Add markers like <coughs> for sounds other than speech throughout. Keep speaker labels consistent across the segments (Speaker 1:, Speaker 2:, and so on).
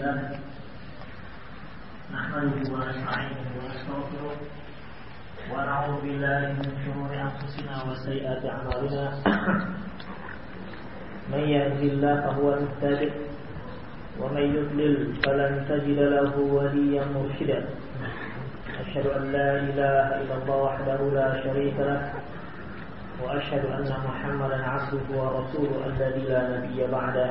Speaker 1: نحمده ونستعينه ونستغفره ونعوذ بالله من شرور انفسنا وسيئات اعمالنا من يهده الله فهو المهتدي ومن يضلل فلن تجد له وليا مرشدا أشهد أن لا إله إلا الله وحده لا شريك له وأشهد أن محمدا عبده ورسوله الذي لا نبي بعده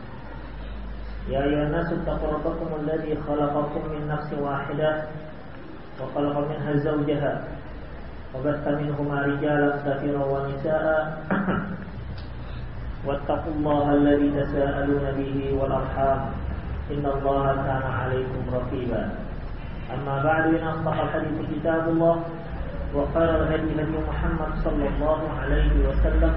Speaker 1: يا أيها الناس اتقوا ربكم الذي خلقكم من نفس واحدة وخلق منها زوجها وبث منهما رجالا كثيرا ونساء. <coughs> واتقوا الله الذي تساءلون به والأرحام. إن الله كان عليكم رقيبا. أما بعد إن أصدق الحديث كتاب الله وخير الهدي هدي محمد صلى الله عليه وسلم.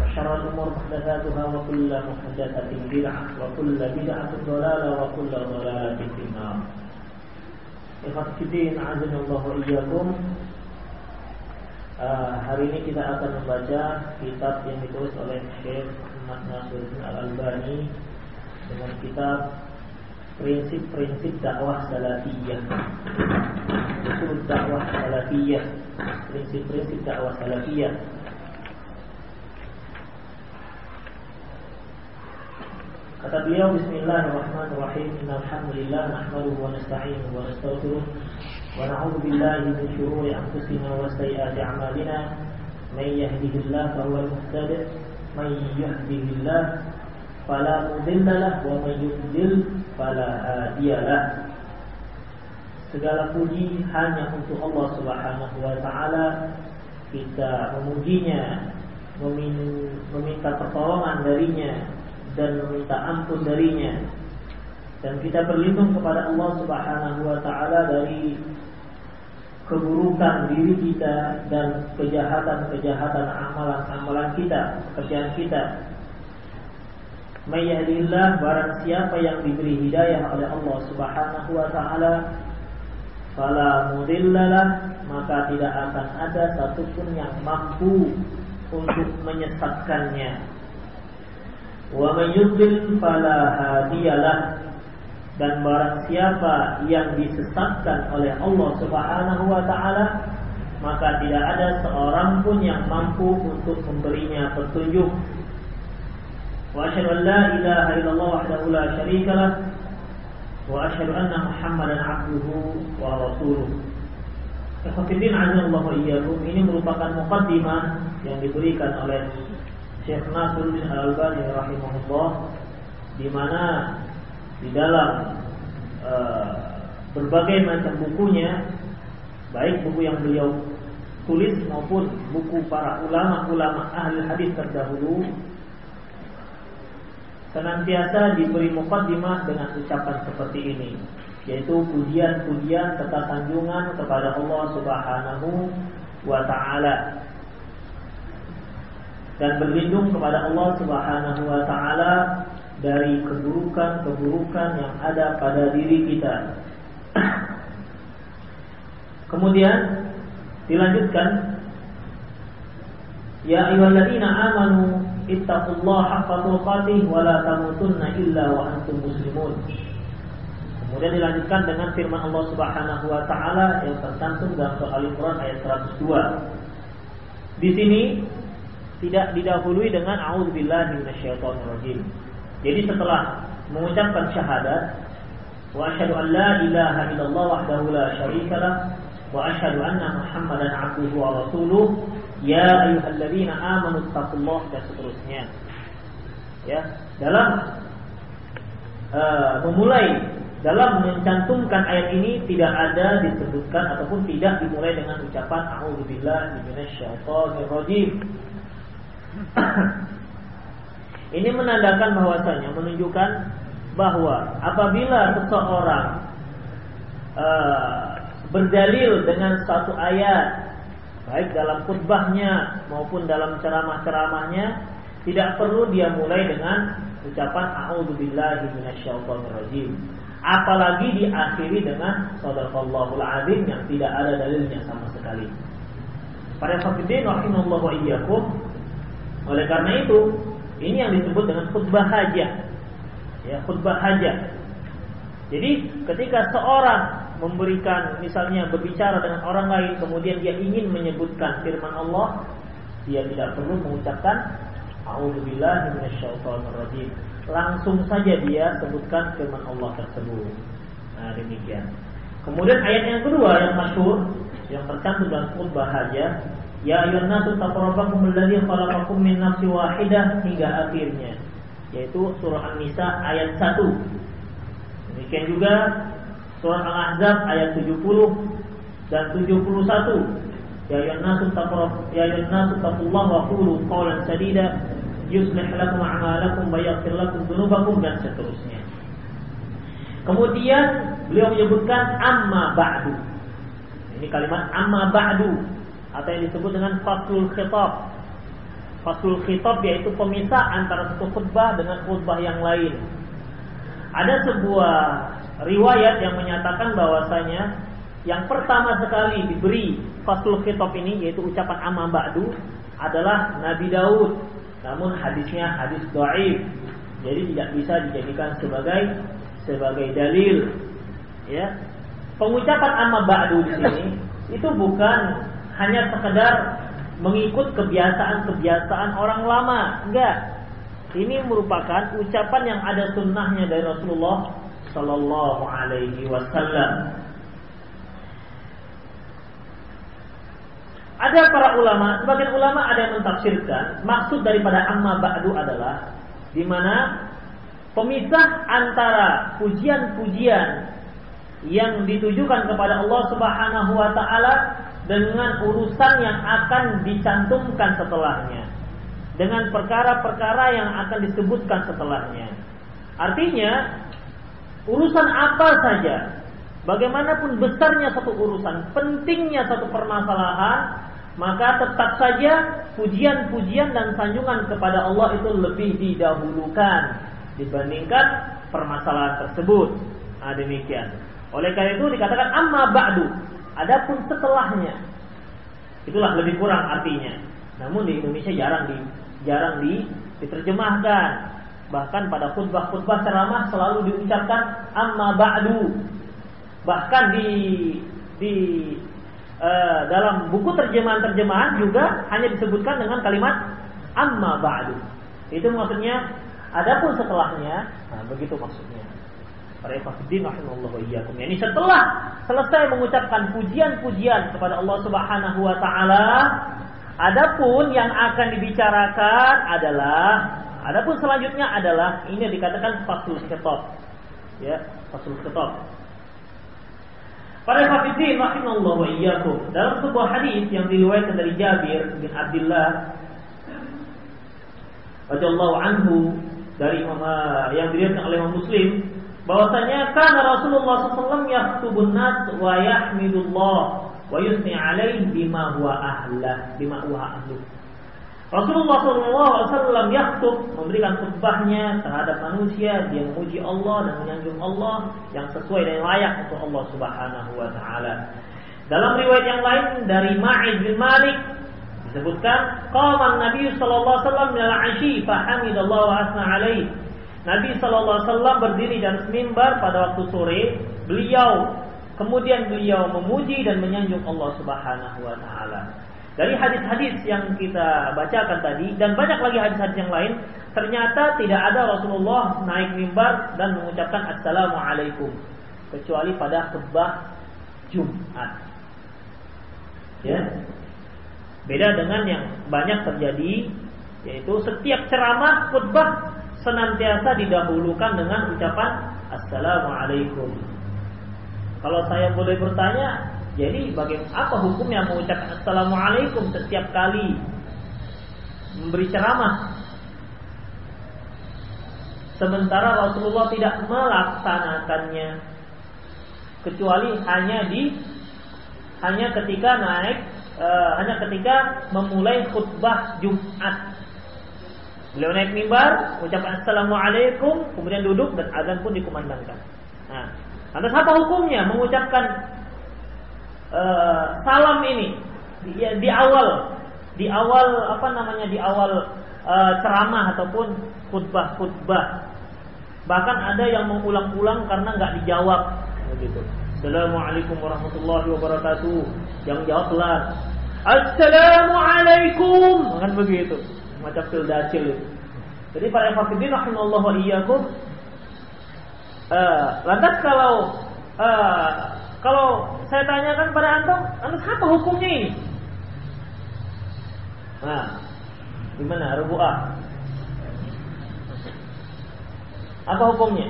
Speaker 1: وشر الأمور محدثاتها وكل محدثة بدعة وكل بدعة ضلالة وكل ضلالة في النار Ikhwatifidin azanillahu wa iyyakum uh, Hari ini kita akan membaca kitab yang ditulis oleh Syekh Muhammad Nasiruddin Al-Albani Dengan kitab Prinsip-prinsip dakwah salafiyah Usul dakwah salafiyah Prinsip-prinsip dakwah salafiyah Kata beliau Bismillahirrahmanirrahim. Innalhamdulillah Nahmaduhu wa nasta'inuhu wa nastaghfiruh Wa na'udhu billahi min syururi anfusina wa sayyati a'malina. Man yahdihillah fahuwa al-muhtadi Man yahdihillah fala mudilla lah wa man yudlil fala hadiyalah Segala puji hanya untuk Allah Subhanahu wa taala. Kita memujinya, meminta pertolongan darinya dan meminta ampun darinya dan kita berlindung kepada Allah Subhanahu wa taala dari keburukan diri kita dan kejahatan-kejahatan amalan-amalan kita, pekerjaan kita. Mayyahdillah barang siapa yang diberi hidayah oleh Allah Subhanahu wa taala fala mudillalah maka tidak akan ada satupun yang mampu untuk menyesatkannya Wa man yudlil fala hadiyalah dan barang siapa yang disesatkan oleh Allah Subhanahu wa taala maka tidak ada seorang pun yang mampu untuk memberinya petunjuk. Wa asyhadu an la ilaha illallah wahdahu la syarikalah wa asyhadu anna Muhammadan abduhu wa rasuluh. Ikhwatiddin azza iyyakum ini merupakan mukaddimah yang diberikan oleh Syekh Nasruddin Al-Albani rahimahullah di mana di dalam uh, berbagai macam bukunya baik buku yang beliau tulis maupun buku para ulama-ulama ahli hadis terdahulu senantiasa diberi mukaddimah dengan ucapan seperti ini yaitu pujian-pujian serta sanjungan kepada Allah Subhanahu wa taala dan berlindung kepada Allah Subhanahu wa taala dari keburukan-keburukan yang ada pada diri kita. <clears throat> Kemudian dilanjutkan Ya ayyuhalladzina amanu ittaqullaha haqqa tuqatih wa la tamutunna illa wa antum muslimun. Kemudian dilanjutkan dengan firman Allah Subhanahu wa taala yang tercantum dalam surah Al-Imran ayat 102. Di sini tidak didahului dengan auzubillahi minasyaitonirrajim. Jadi setelah mengucapkan syahadat wa asyhadu an la ilaha illallah wahdahu la syarikalah wa asyhadu anna muhammadan abduhu wa rasuluh ya ayyuhalladzina amanu taqullaha dan seterusnya. Ya, dalam uh, memulai dalam mencantumkan ayat ini tidak ada disebutkan ataupun tidak dimulai dengan ucapan a'udzubillahi minasyaitonirrajim. <coughs> Ini menandakan bahwasanya menunjukkan bahwa apabila seseorang uh, berdalil dengan satu ayat baik dalam khutbahnya maupun dalam ceramah-ceramahnya tidak perlu dia mulai dengan ucapan a'udzubillahi minasyaitonirrajim. Apalagi diakhiri dengan sadaqallahul azim yang tidak ada dalilnya sama sekali. Para hafidin rahimallahu iyyakum oleh karena itu ini yang disebut dengan khutbah hajah. Ya khutbah hajah. Jadi ketika seorang memberikan misalnya berbicara dengan orang lain kemudian dia ingin menyebutkan firman Allah dia tidak perlu mengucapkan a'udzubillahi langsung saja dia sebutkan firman Allah tersebut. Nah demikian. Kemudian ayat yang kedua yang masyhur yang tercantum dalam khutbah hajah ya ayyuhan nasu taqrabakum alladzi khalaqakum min nafsin wahidah hingga akhirnya yaitu surah An-Nisa ayat 1 demikian juga Surah Al-Ahzab ayat 70 dan 71. Ya ayyuhan nasu taqrab ya ayyuhan nasu taqullaha wa qulu qawlan sadida yuslih lakum a'malakum wa yaghfir lakum dhunubakum dan seterusnya. Kemudian beliau menyebutkan amma ba'du. Ini kalimat amma ba'du atau yang disebut dengan faslul khitab. Faslul khitab yaitu pemisah antara satu khutbah dengan khutbah yang lain. Ada sebuah riwayat yang menyatakan bahwasanya yang pertama sekali diberi fasul khitab ini yaitu ucapan amma ba'du adalah Nabi Daud. Namun hadisnya hadis dhaif. Jadi tidak bisa dijadikan sebagai sebagai dalil. Ya. Pengucapan amma ba'du di sini itu bukan hanya sekedar mengikut kebiasaan-kebiasaan orang lama, enggak. Ini merupakan ucapan yang ada sunnahnya dari Rasulullah Sallallahu Alaihi Wasallam. Ada para ulama, sebagian ulama ada yang mentafsirkan maksud daripada amma ba'du adalah di mana pemisah antara pujian-pujian yang ditujukan kepada Allah Subhanahu wa taala dengan urusan yang akan dicantumkan setelahnya. Dengan perkara-perkara yang akan disebutkan setelahnya. Artinya, urusan apa saja, bagaimanapun besarnya satu urusan, pentingnya satu permasalahan, maka tetap saja pujian-pujian dan sanjungan kepada Allah itu lebih didahulukan dibandingkan permasalahan tersebut. Nah, demikian. Oleh karena itu dikatakan amma ba'du. Adapun setelahnya itulah lebih kurang artinya. Namun di Indonesia jarang di jarang di, diterjemahkan. Bahkan pada khutbah-khutbah ceramah selalu diucapkan amma ba'du. Bahkan di di uh, dalam buku terjemahan-terjemahan juga hanya disebutkan dengan kalimat amma ba'du. Itu maksudnya adapun setelahnya, nah begitu maksudnya. Para ikhwatiddin rahimallahu iyyakum. Yani setelah selesai mengucapkan pujian-pujian kepada Allah Subhanahu wa taala, adapun yang akan dibicarakan adalah Adapun selanjutnya adalah ini yang dikatakan fasul khitab. Ya, fasul khitab. Para hafizin rahimallahu iyyakum. Dalam sebuah hadis yang diriwayatkan dari Jabir bin Abdullah radhiyallahu anhu dari uh, yang diriwayatkan oleh Imam Muslim bahwasanya kan Rasulullah SAW yaktubun nas wa yahmidullah wa yusni alaihi bima huwa ahlah bima huwa ahluh Rasulullah SAW yaktub memberikan khutbahnya terhadap manusia dia memuji Allah dan menyanjung Allah yang sesuai dan layak untuk Allah Subhanahu wa taala. Dalam riwayat yang lain dari Ma'iz bin Malik disebutkan qama Nabi sallallahu alaihi wasallam min al-'ashi fa hamidallahu wa asna alaihi. Nabi wasallam berdiri dan mimbar pada waktu sore, beliau kemudian beliau memuji dan menyanjung Allah Subhanahu wa taala. Dari hadis-hadis yang kita bacakan tadi dan banyak lagi hadis-hadis yang lain, ternyata tidak ada Rasulullah naik mimbar dan mengucapkan assalamualaikum kecuali pada khutbah Jumat. Ya. Beda dengan yang banyak terjadi yaitu setiap ceramah khutbah senantiasa didahulukan dengan ucapan assalamualaikum. Kalau saya boleh bertanya, jadi bagaimana apa hukumnya mengucapkan assalamualaikum setiap kali memberi ceramah? Sementara Rasulullah tidak melaksanakannya. kecuali hanya di hanya ketika naik e, hanya ketika memulai khutbah Jumat. Beliau naik mimbar, ucapkan assalamualaikum, kemudian duduk dan azan pun dikumandangkan. Nah, lantas apa hukumnya mengucapkan e, salam ini di, di awal di awal apa namanya di awal e, ceramah ataupun khutbah-khutbah. Bahkan ada yang mengulang-ulang karena nggak dijawab begitu. Assalamualaikum warahmatullahi wabarakatuh. Yang jawab pelan. Assalamualaikum. Kan begitu. Macam dacil itu. Jadi para hafidin rahimallahu wa iyyakum uh, lantas kalau uh, kalau saya tanyakan pada antum, lantas apa hukumnya ini? Nah, gimana rubuah? Apa hukumnya?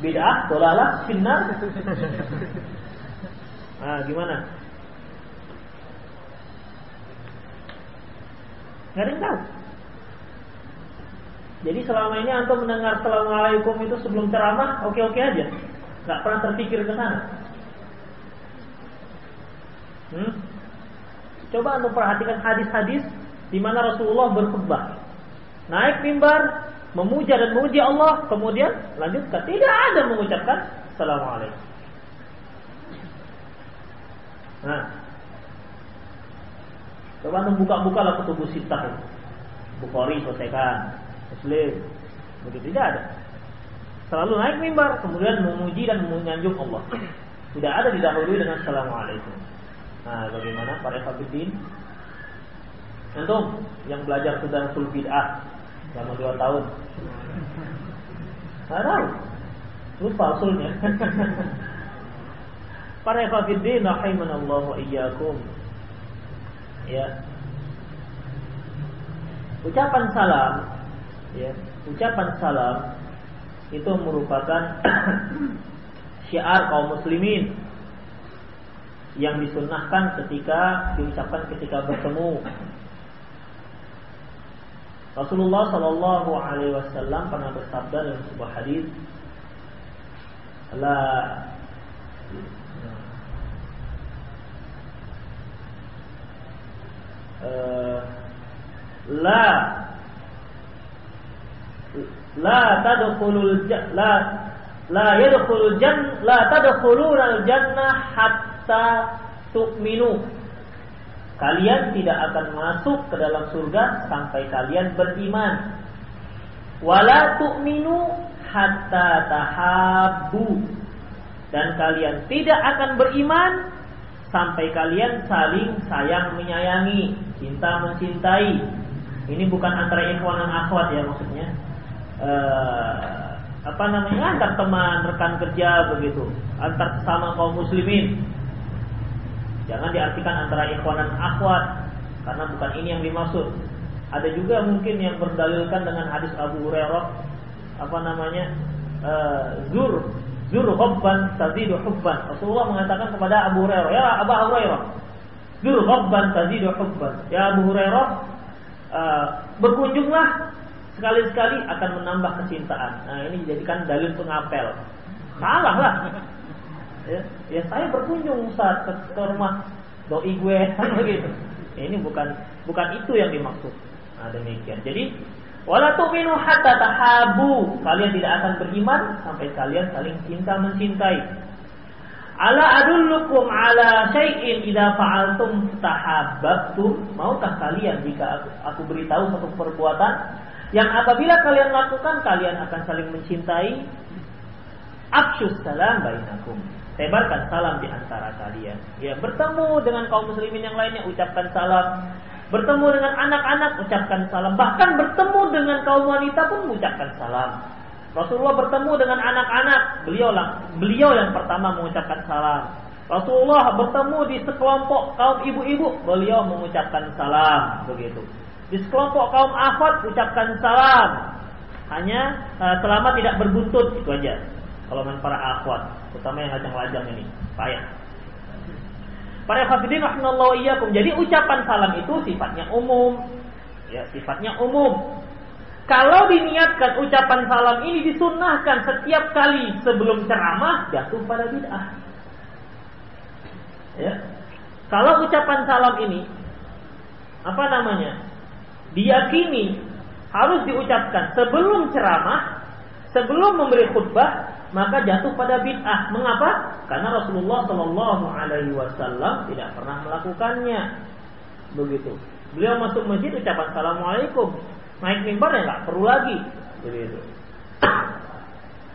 Speaker 1: Bid'ah, dolalah, finnar. <laughs> Nah, gimana? Gak ada yang tahu. Jadi selama ini antum mendengar Assalamualaikum itu sebelum ceramah oke-oke aja. Gak pernah terpikir ke sana. Hmm? Coba antum perhatikan hadis-hadis di mana Rasulullah berkhutbah. Naik mimbar, memuja dan memuji Allah, kemudian lanjutkan. Tidak ada mengucapkan Assalamualaikum. Nah, coba antum buka-buka lah kutubu sitah itu. Bukhari selesaikan, Muslim, begitu tidak ada. Selalu naik mimbar, kemudian memuji dan menyanjung Allah. Tidak ada didahului dengan Assalamualaikum. Nah, bagaimana para hafidin? Antum yang belajar sudah sul bid'ah selama dua tahun. Tidak tahu. Lupa usulnya. <laughs> Para ikhwatiddin rahimanallahu iyyakum. Ya. Ucapan salam ya, ucapan salam itu merupakan <clears throat> syiar kaum muslimin yang disunnahkan ketika diucapkan ketika bertemu Rasulullah Shallallahu Alaihi Wasallam pernah bersabda dalam sebuah hadis, la uh, la la tadkhulul la la yadkhulul jan la tadkhulul jannah hatta tu'minu Kalian tidak akan masuk ke dalam surga sampai kalian beriman. Wala tu'minu hatta tahabbu. Dan kalian tidak akan beriman sampai kalian saling sayang menyayangi, cinta mencintai. Ini bukan antara ikhwan dan akhwat ya maksudnya. Uh, apa namanya antar teman rekan kerja begitu antar sesama kaum muslimin Jangan diartikan antara ikhwan dan akhwat karena bukan ini yang dimaksud. Ada juga mungkin yang berdalilkan dengan hadis Abu Hurairah apa namanya? Uh, zur zur hubban tazidu hubban. Rasulullah mengatakan kepada Abu Hurairah, "Ya Abu Hurairah, zur hubban tazidu hubban." Ya Abu Hurairah, uh, berkunjunglah sekali-sekali akan menambah kecintaan. Nah, ini dijadikan dalil pengapel. Salah lah ya, ya saya berkunjung saat ke, ke rumah doi gue begitu. <laughs> Ini bukan bukan itu yang dimaksud. Nah, demikian. Jadi wala tu'minu hatta tahabu. Kalian tidak akan beriman sampai kalian saling cinta mencintai. Ala adullukum ala syai'in idza fa'altum tahabbtum? Maukah kalian jika aku, aku beritahu satu perbuatan yang apabila kalian lakukan kalian akan saling mencintai? Afshus salam bainakum. Tebarkan salam di antara kalian. Ya, bertemu dengan kaum muslimin yang lainnya ucapkan salam. Bertemu dengan anak-anak ucapkan salam. Bahkan bertemu dengan kaum wanita pun ucapkan salam. Rasulullah bertemu dengan anak-anak, beliau lah, beliau yang pertama mengucapkan salam. Rasulullah bertemu di sekelompok kaum ibu-ibu, beliau mengucapkan salam, begitu. Di sekelompok kaum akhwat ucapkan salam. Hanya uh, selama tidak berbuntut itu aja. Kalau main para akhwat, terutama yang lajang-lajang ini, payah. Para hafidin rahimallahu iyyakum. Jadi ucapan salam itu sifatnya umum. Ya, sifatnya umum. Kalau diniatkan ucapan salam ini disunnahkan setiap kali sebelum ceramah jatuh pada bid'ah. Ya. Kalau ucapan salam ini apa namanya? diyakini harus diucapkan sebelum ceramah, sebelum memberi khutbah, maka jatuh pada bid'ah. Mengapa? Karena Rasulullah Shallallahu Alaihi Wasallam tidak pernah melakukannya. Begitu. Beliau masuk masjid ucapan assalamualaikum naik mimbar ya nggak perlu lagi begitu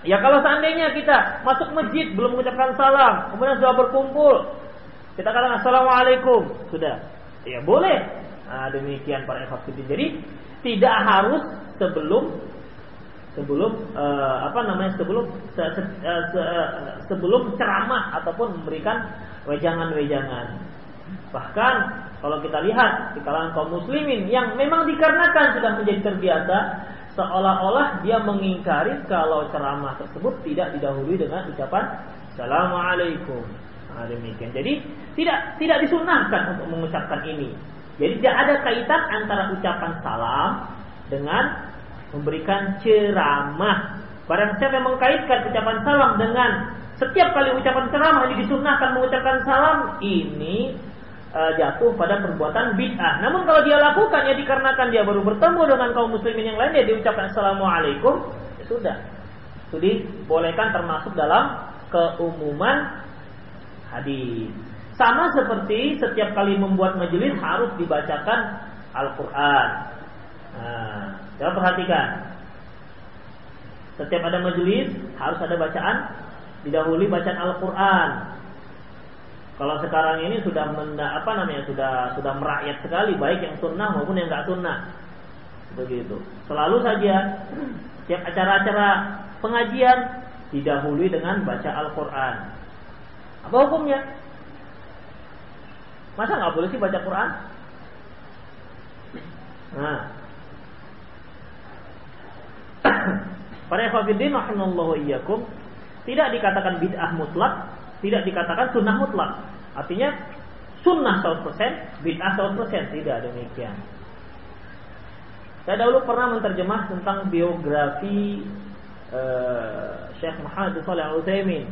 Speaker 1: ya kalau seandainya kita masuk masjid belum mengucapkan salam kemudian sudah berkumpul kita katakan assalamualaikum sudah ya boleh nah, demikian para evakuasi jadi tidak harus sebelum sebelum uh, apa namanya sebelum se, se, uh, se, sebelum ceramah ataupun memberikan wejangan-wejangan Bahkan kalau kita lihat di kalangan kaum muslimin yang memang dikarenakan sudah menjadi terbiasa seolah-olah dia mengingkari kalau ceramah tersebut tidak didahului dengan ucapan Assalamualaikum. Nah, demikian. Jadi tidak tidak disunahkan untuk mengucapkan ini. Jadi tidak ada kaitan antara ucapan salam dengan memberikan ceramah. Barang siapa yang mengkaitkan ucapan salam dengan setiap kali ucapan ceramah ini disunahkan mengucapkan salam, ini uh, jatuh pada perbuatan bid'ah. Namun kalau dia lakukan ya dikarenakan dia baru bertemu dengan kaum muslimin yang lain dia diucapkan assalamualaikum, ya sudah. Itu dibolehkan termasuk dalam keumuman hadis. Sama seperti setiap kali membuat majelis harus dibacakan Al-Quran. Nah, coba perhatikan. Setiap ada majelis harus ada bacaan, didahului bacaan Al-Quran. Kalau sekarang ini sudah menda, apa namanya sudah sudah merakyat sekali baik yang sunnah maupun yang nggak sunnah. Begitu. Selalu saja setiap acara-acara pengajian didahului dengan baca Al-Quran. Apa hukumnya? Masa nggak boleh sih baca Quran? Nah, para ikhwatiddin rahimallahu iyyakum tidak dikatakan bid'ah mutlak tidak dikatakan sunnah mutlak. Artinya sunnah 100%, bid'ah 100%. Tidak demikian. Saya dahulu pernah menerjemah tentang biografi uh, Syekh Muhammad Saleh Al Utsaimin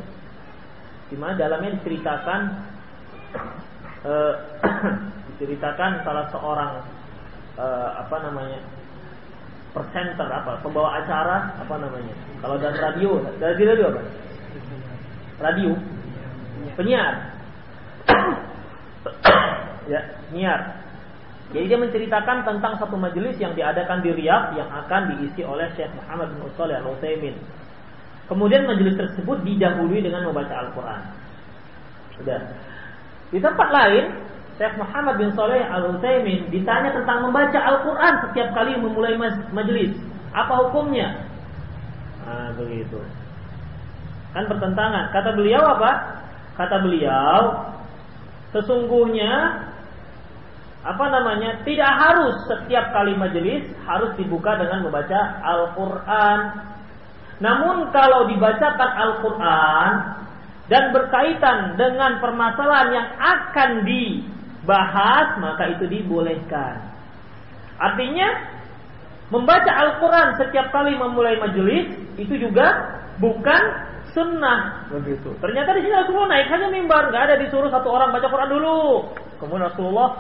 Speaker 1: di mana dalamnya diceritakan uh, <clears throat> diceritakan salah seorang uh, apa namanya presenter apa pembawa acara apa namanya kalau dari radio dari radio apa radio penyiar. <coughs> ya, penyiar. Jadi dia menceritakan tentang satu majelis yang diadakan di Riyadh yang akan diisi oleh Syekh Muhammad bin Shalih Al Utsaimin. Kemudian majelis tersebut didahului dengan membaca Al-Qur'an. Sudah. Di tempat lain, Syekh Muhammad bin Shalih Al Utsaimin ditanya tentang membaca Al-Qur'an setiap kali memulai majelis. Apa hukumnya? Nah, begitu. Kan bertentangan. Kata beliau apa? Kata beliau, sesungguhnya apa namanya? Tidak harus setiap kali majelis harus dibuka dengan membaca Al-Qur'an. Namun kalau dibacakan Al-Qur'an dan berkaitan dengan permasalahan yang akan dibahas, maka itu dibolehkan. Artinya membaca Al-Quran setiap kali memulai majelis itu juga bukan sunnah begitu. Ternyata di sini Rasulullah naik hanya mimbar, nggak ada disuruh satu orang baca Quran dulu. Kemudian Rasulullah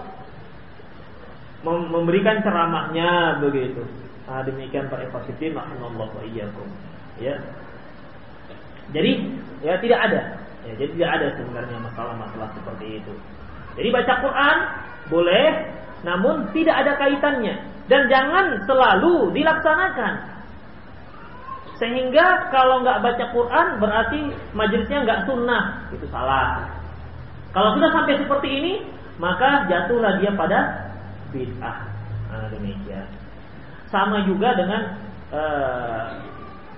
Speaker 1: memberikan ceramahnya begitu. Nah, demikian para ikhwatiddin rahimallahu wa iyyakum. Ya. Jadi ya tidak ada. Ya, jadi tidak ada sebenarnya masalah-masalah seperti itu. Jadi baca Quran boleh, namun tidak ada kaitannya dan jangan selalu dilaksanakan. Sehingga kalau nggak baca Quran berarti majelisnya nggak sunnah, itu salah. Kalau sudah sampai seperti ini, maka jatuhlah dia pada bid'ah. Nah, demikian. Sama juga dengan uh,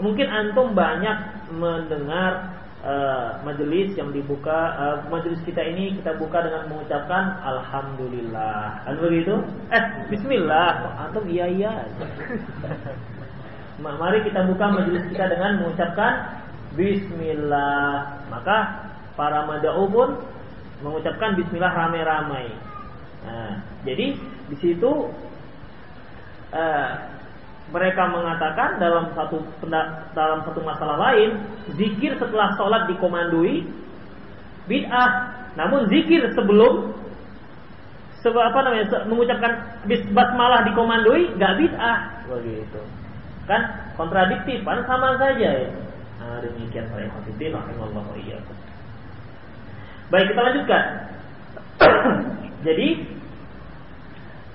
Speaker 1: mungkin antum banyak mendengar uh, majelis yang dibuka uh, majelis kita ini kita buka dengan mengucapkan alhamdulillah. Kan begitu? Eh, bismillah. Antum iya iya. <laughs> Mari kita buka majelis kita dengan mengucapkan Bismillah. Maka para mada'u pun mengucapkan Bismillah ramai-ramai. Nah, jadi di situ uh, mereka mengatakan dalam satu dalam satu masalah lain zikir setelah sholat dikomandoi bid'ah. Namun zikir sebelum sebab apa namanya mengucapkan basmalah dikomandoi nggak bid'ah. Begitu. Kan? Kontradiktif. Kan sama saja ya. Nah, demikian para hafidin rahimallahu iyyakum. Baik kita lanjutkan. <clears throat> Jadi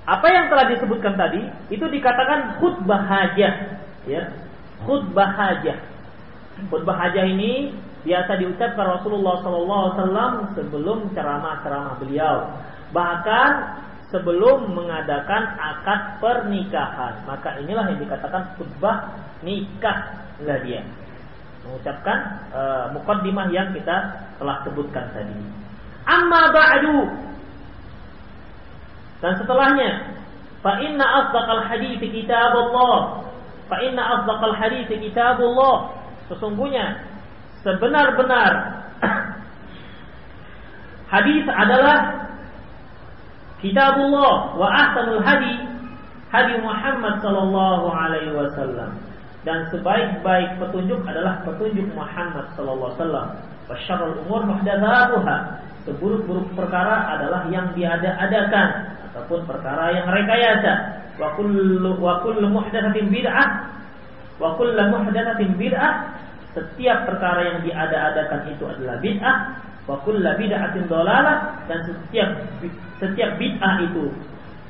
Speaker 1: apa yang telah disebutkan tadi itu dikatakan khutbah hajah, ya. Khutbah hajah. Khutbah hajah ini biasa diucapkan Rasulullah SAW sebelum ceramah-ceramah beliau. Bahkan sebelum mengadakan akad pernikahan. Maka inilah yang dikatakan khutbah nikah lah dia. Mengucapkan uh, mukaddimah yang kita telah sebutkan tadi. Amma ba'du dan setelahnya, fa inna asdaqal hadits kitabullah. Fa inna asdaqal hadits kitabullah. Sesungguhnya sebenar-benar <clears throat> hadis adalah kitabullah wa ahsanul hadi hadi Muhammad sallallahu alaihi wasallam dan sebaik-baik petunjuk adalah petunjuk Muhammad sallallahu alaihi wasallam wa syarrul umur muhdatsatuha seburuk-buruk perkara adalah yang diada-adakan ataupun perkara yang rekayasa. Wa kullu wa kullu muhdatsatin bid'ah wa kullu muhdatsatin bid'ah setiap perkara yang diada-adakan itu adalah bid'ah wa kullu bid'atin dhalalah dan setiap setiap bid'ah itu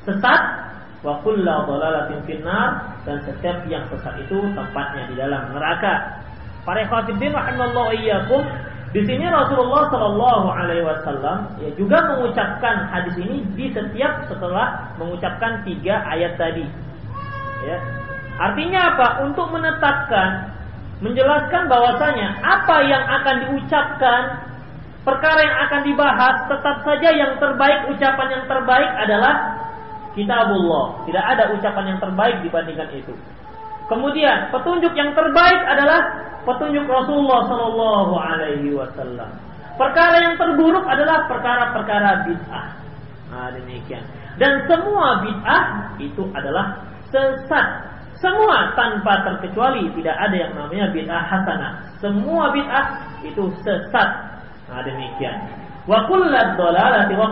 Speaker 1: sesat wa kullu dhalalatin finnar dan setiap yang sesat itu tempatnya di dalam neraka. Para ikhwatiddin rahimallahu iyyakum di sini Rasulullah Shallallahu Alaihi Wasallam ya juga mengucapkan hadis ini di setiap setelah mengucapkan tiga ayat tadi. Ya. Artinya apa? Untuk menetapkan, menjelaskan bahwasanya apa yang akan diucapkan, perkara yang akan dibahas, tetap saja yang terbaik, ucapan yang terbaik adalah kitabullah. Tidak ada ucapan yang terbaik dibandingkan itu. Kemudian petunjuk yang terbaik adalah petunjuk Rasulullah Shallallahu Alaihi Wasallam. Perkara yang terburuk adalah perkara-perkara bid'ah. Nah, demikian. Dan semua bid'ah itu adalah sesat. Semua tanpa terkecuali tidak ada yang namanya bid'ah hasanah. Semua bid'ah itu sesat. Nah, demikian. Wa kullu dhalalati wa.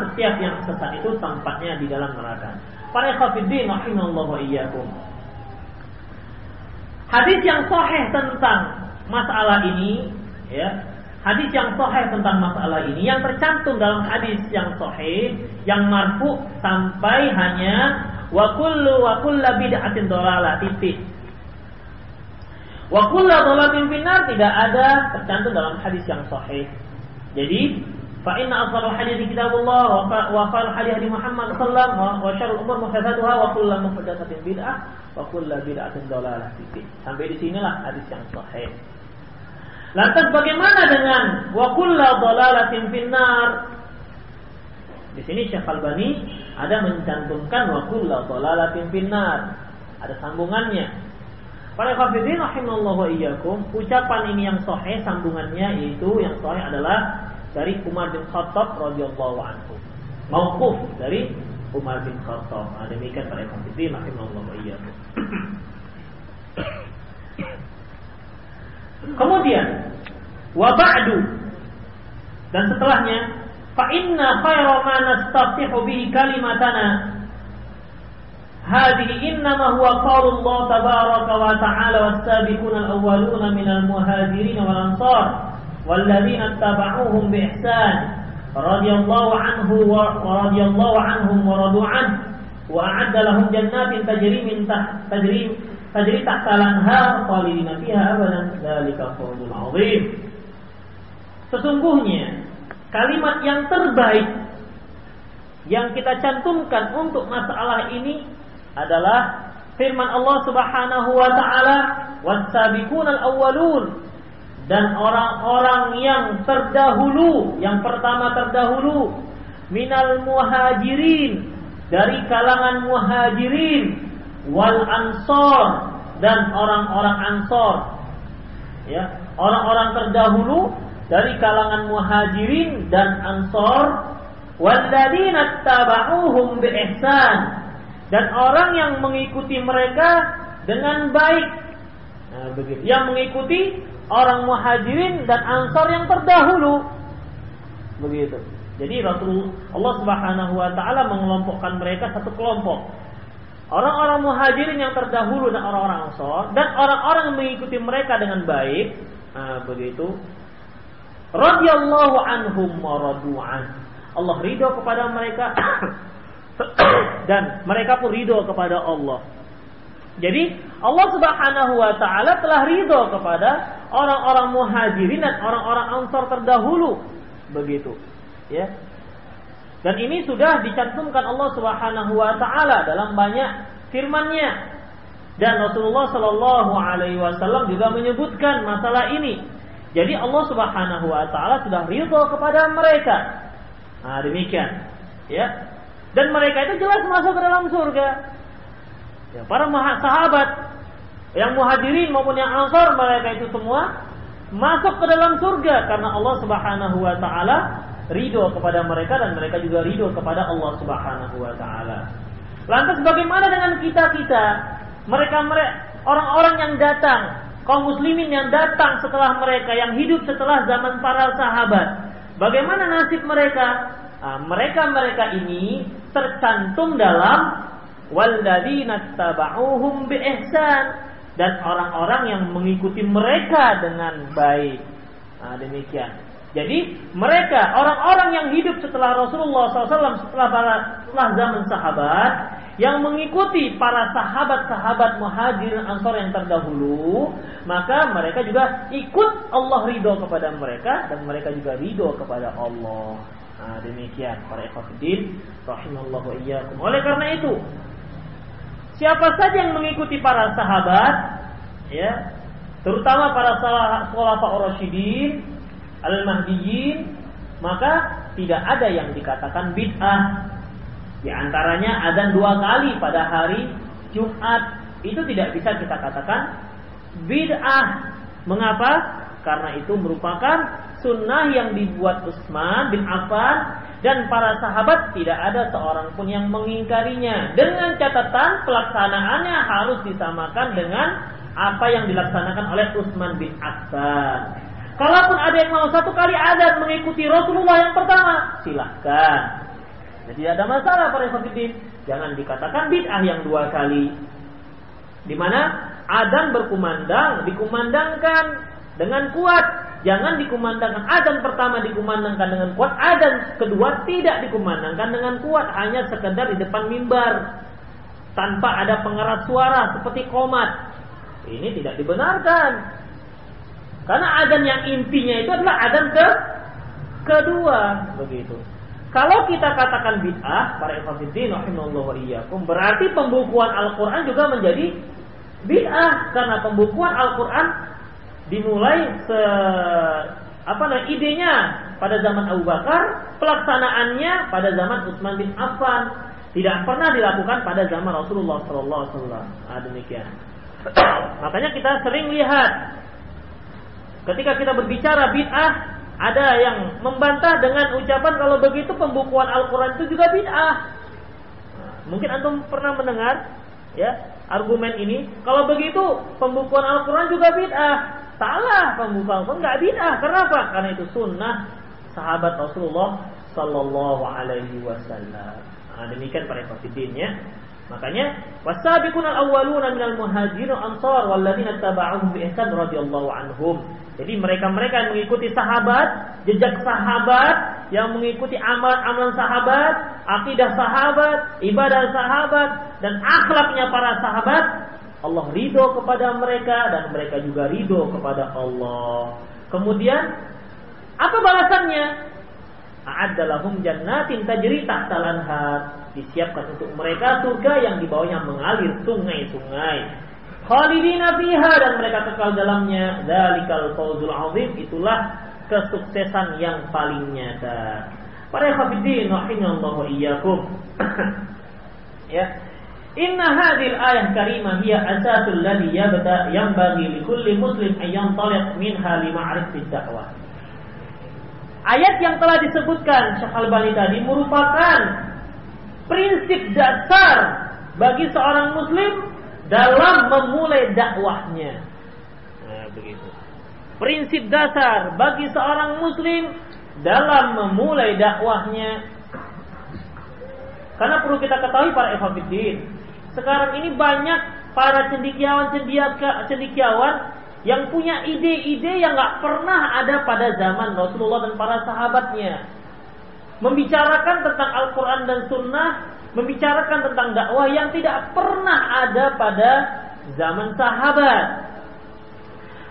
Speaker 1: Setiap yang sesat itu tempatnya di dalam neraka. Para ikhwatiddin rahimallahu iyyakum. Hadis yang sahih tentang masalah ini, ya, hadis yang sahih tentang masalah ini yang tercantum dalam hadis yang sahih yang marfu sampai hanya wa kullu wa kullu bid'atin dhalalah titik. Wa kullu tidak ada tercantum dalam hadis yang sahih. Jadi fa inna asal hadis kitabullah wa wa hadis Muhammad sallallahu alaihi wasallam wa syarrul umur muhdatsatuha wa kullu muhdatsatin bid'ah wa kullu bid'atin dhalalah titik. Sampai di sinilah hadis yang sahih. Lantas bagaimana dengan wa kullu dhalalatin finnar? Di sini Syekh Albani ada mencantumkan wa kullu dhalalatin finnar. Ada sambungannya. Para kafirin rahimallahu iyyakum, ucapan ini yang sahih sambungannya itu yang sahih adalah dari Umar bin Khattab radhiyallahu anhu. Mauquf dari Umar bin Khattab. Nah, demikian para imam fiqih rahimahullah wa iyyakum. Kemudian wa ba'du dan setelahnya fa inna khayra ma nastaftihu bihi kalimatana hadhihi innama huwa qaulullah tabaraka wa ta'ala was-sabiquna al-awwaluna minal muhajirin wal ansar والذين اتبعوهم بإحسان radhiyallahu anhu wa radhiyallahu anhum wa radu'an wa a'adda lahum jannatin tajri min taht tajri tajri tahta lanha khalidina fiha abadan dzalika fawzul 'adzim Sesungguhnya kalimat yang terbaik yang kita cantumkan untuk masalah ini adalah firman Allah Subhanahu wa taala was-sabiqunal awwalun dan orang-orang yang terdahulu, yang pertama terdahulu minal muhajirin dari kalangan muhajirin wal ansor dan orang-orang ansor ya orang-orang terdahulu dari kalangan muhajirin dan ansor walladzina tabauhum bi ihsan dan orang yang mengikuti mereka dengan baik. Nah, begitu. Yang mengikuti orang muhajirin dan ansar yang terdahulu. Begitu. Jadi Rasulullah Subhanahu wa taala mengelompokkan mereka satu kelompok. Orang-orang muhajirin yang terdahulu dan orang-orang ansar dan orang-orang yang mengikuti mereka dengan baik. Nah, begitu. Radhiyallahu anhum wa. Allah ridho kepada mereka <coughs> dan mereka pun ridho kepada Allah. Jadi Allah Subhanahu wa taala telah ridho kepada orang-orang muhajirin dan orang-orang ansar terdahulu. Begitu. Ya. Dan ini sudah dicantumkan Allah Subhanahu wa taala dalam banyak firman-Nya. Dan Rasulullah Shallallahu alaihi wasallam juga menyebutkan masalah ini. Jadi Allah Subhanahu wa taala sudah ridho kepada mereka. Nah, demikian. Ya. Dan mereka itu jelas masuk ke dalam surga. Ya, para sahabat yang muhajirin maupun yang ansar mereka itu semua masuk ke dalam surga karena Allah Subhanahu wa taala ridho kepada mereka dan mereka juga ridho kepada Allah Subhanahu wa taala. Lantas bagaimana dengan kita-kita? Mereka mereka orang-orang yang datang, kaum muslimin yang datang setelah mereka yang hidup setelah zaman para sahabat. Bagaimana nasib mereka? Nah, mereka-mereka ini tercantum dalam walladzina tabauhum dan orang-orang yang mengikuti mereka dengan baik. Nah, demikian. Jadi mereka orang-orang yang hidup setelah Rasulullah SAW setelah para, setelah zaman sahabat yang mengikuti para sahabat-sahabat muhajir ansor yang terdahulu maka mereka juga ikut Allah ridho kepada mereka dan mereka juga ridho kepada Allah. Nah, demikian para ikhwatiddin rahimallahu iyyakum. Oleh karena itu, siapa saja yang mengikuti para sahabat ya, terutama para salafah rasyidin, al-mahdiyyin, maka tidak ada yang dikatakan bid'ah. Di antaranya adzan dua kali pada hari Jumat itu tidak bisa kita katakan bid'ah. Mengapa? Karena itu merupakan sunnah yang dibuat Utsman bin Affan dan para sahabat tidak ada seorang pun yang mengingkarinya dengan catatan pelaksanaannya harus disamakan dengan apa yang dilaksanakan oleh Utsman bin Affan. Kalaupun ada yang mau satu kali adat mengikuti Rasulullah yang pertama, silahkan. Jadi ada masalah para ikhwatiddin. Jangan dikatakan bid'ah yang dua kali. Di mana adan berkumandang, dikumandangkan dengan kuat Jangan dikumandangkan adzan pertama dikumandangkan dengan kuat, adzan kedua tidak dikumandangkan dengan kuat, hanya sekedar di depan mimbar tanpa ada pengeras suara seperti komat. Ini tidak dibenarkan. Karena adzan yang intinya itu adalah adzan ke kedua, begitu. Kalau kita katakan bid'ah, para ikhwatiddin rahimallahu wa iyyakum, berarti pembukuan Al-Qur'an juga menjadi bid'ah karena pembukuan Al-Qur'an dimulai se apa namanya idenya pada zaman Abu Bakar, pelaksanaannya pada zaman Utsman bin Affan, tidak pernah dilakukan pada zaman Rasulullah Sallallahu Alaihi Wasallam. Nah, demikian. Makanya kita sering lihat ketika kita berbicara bid'ah ada yang membantah dengan ucapan kalau begitu pembukuan Al-Quran itu juga bid'ah. Mungkin antum pernah mendengar ya argumen ini. Kalau begitu pembukuan Al-Quran juga bid'ah. Salah pembuka pun nggak bid'ah. Kenapa? Karena itu sunnah sahabat Rasulullah Sallallahu Alaihi Wasallam. Nah, demikian para ya. Makanya wasabiqun al-awwaluna minal muhajirin ansar walladzina tabauhum bi ihsan radhiyallahu anhum. Jadi mereka-mereka yang mengikuti sahabat, jejak sahabat, yang mengikuti amal-amal sahabat, akidah sahabat, ibadah sahabat dan akhlaknya para sahabat, Allah ridho kepada mereka dan mereka juga ridho kepada Allah. Kemudian apa balasannya? A'addalahum jannatin tajri tahtal anhar. Disiapkan untuk mereka surga yang di bawahnya mengalir sungai-sungai. Khalidina fiha dan mereka kekal dalamnya. Dzalikal fawzul azim. Itulah kesuksesan yang paling nyata. Para hafidin rahimallahu iyyakum. <coughs> ya, Inna hadhil ayah karimah hiya asasul ladhi yabda yanbaghi li kulli muslim an yantaliq minha li ma'rifati dakwah. Ayat yang telah disebutkan Syekh Al-Bani tadi merupakan prinsip dasar bagi seorang muslim dalam memulai dakwahnya. Nah, begitu. Prinsip dasar bagi seorang muslim dalam memulai dakwahnya. Karena perlu kita ketahui para ikhwatiddin, sekarang ini banyak para cendikiawan cendikiawan yang punya ide-ide yang nggak pernah ada pada zaman Rasulullah dan para sahabatnya. Membicarakan tentang Al-Quran dan Sunnah, membicarakan tentang dakwah yang tidak pernah ada pada zaman sahabat.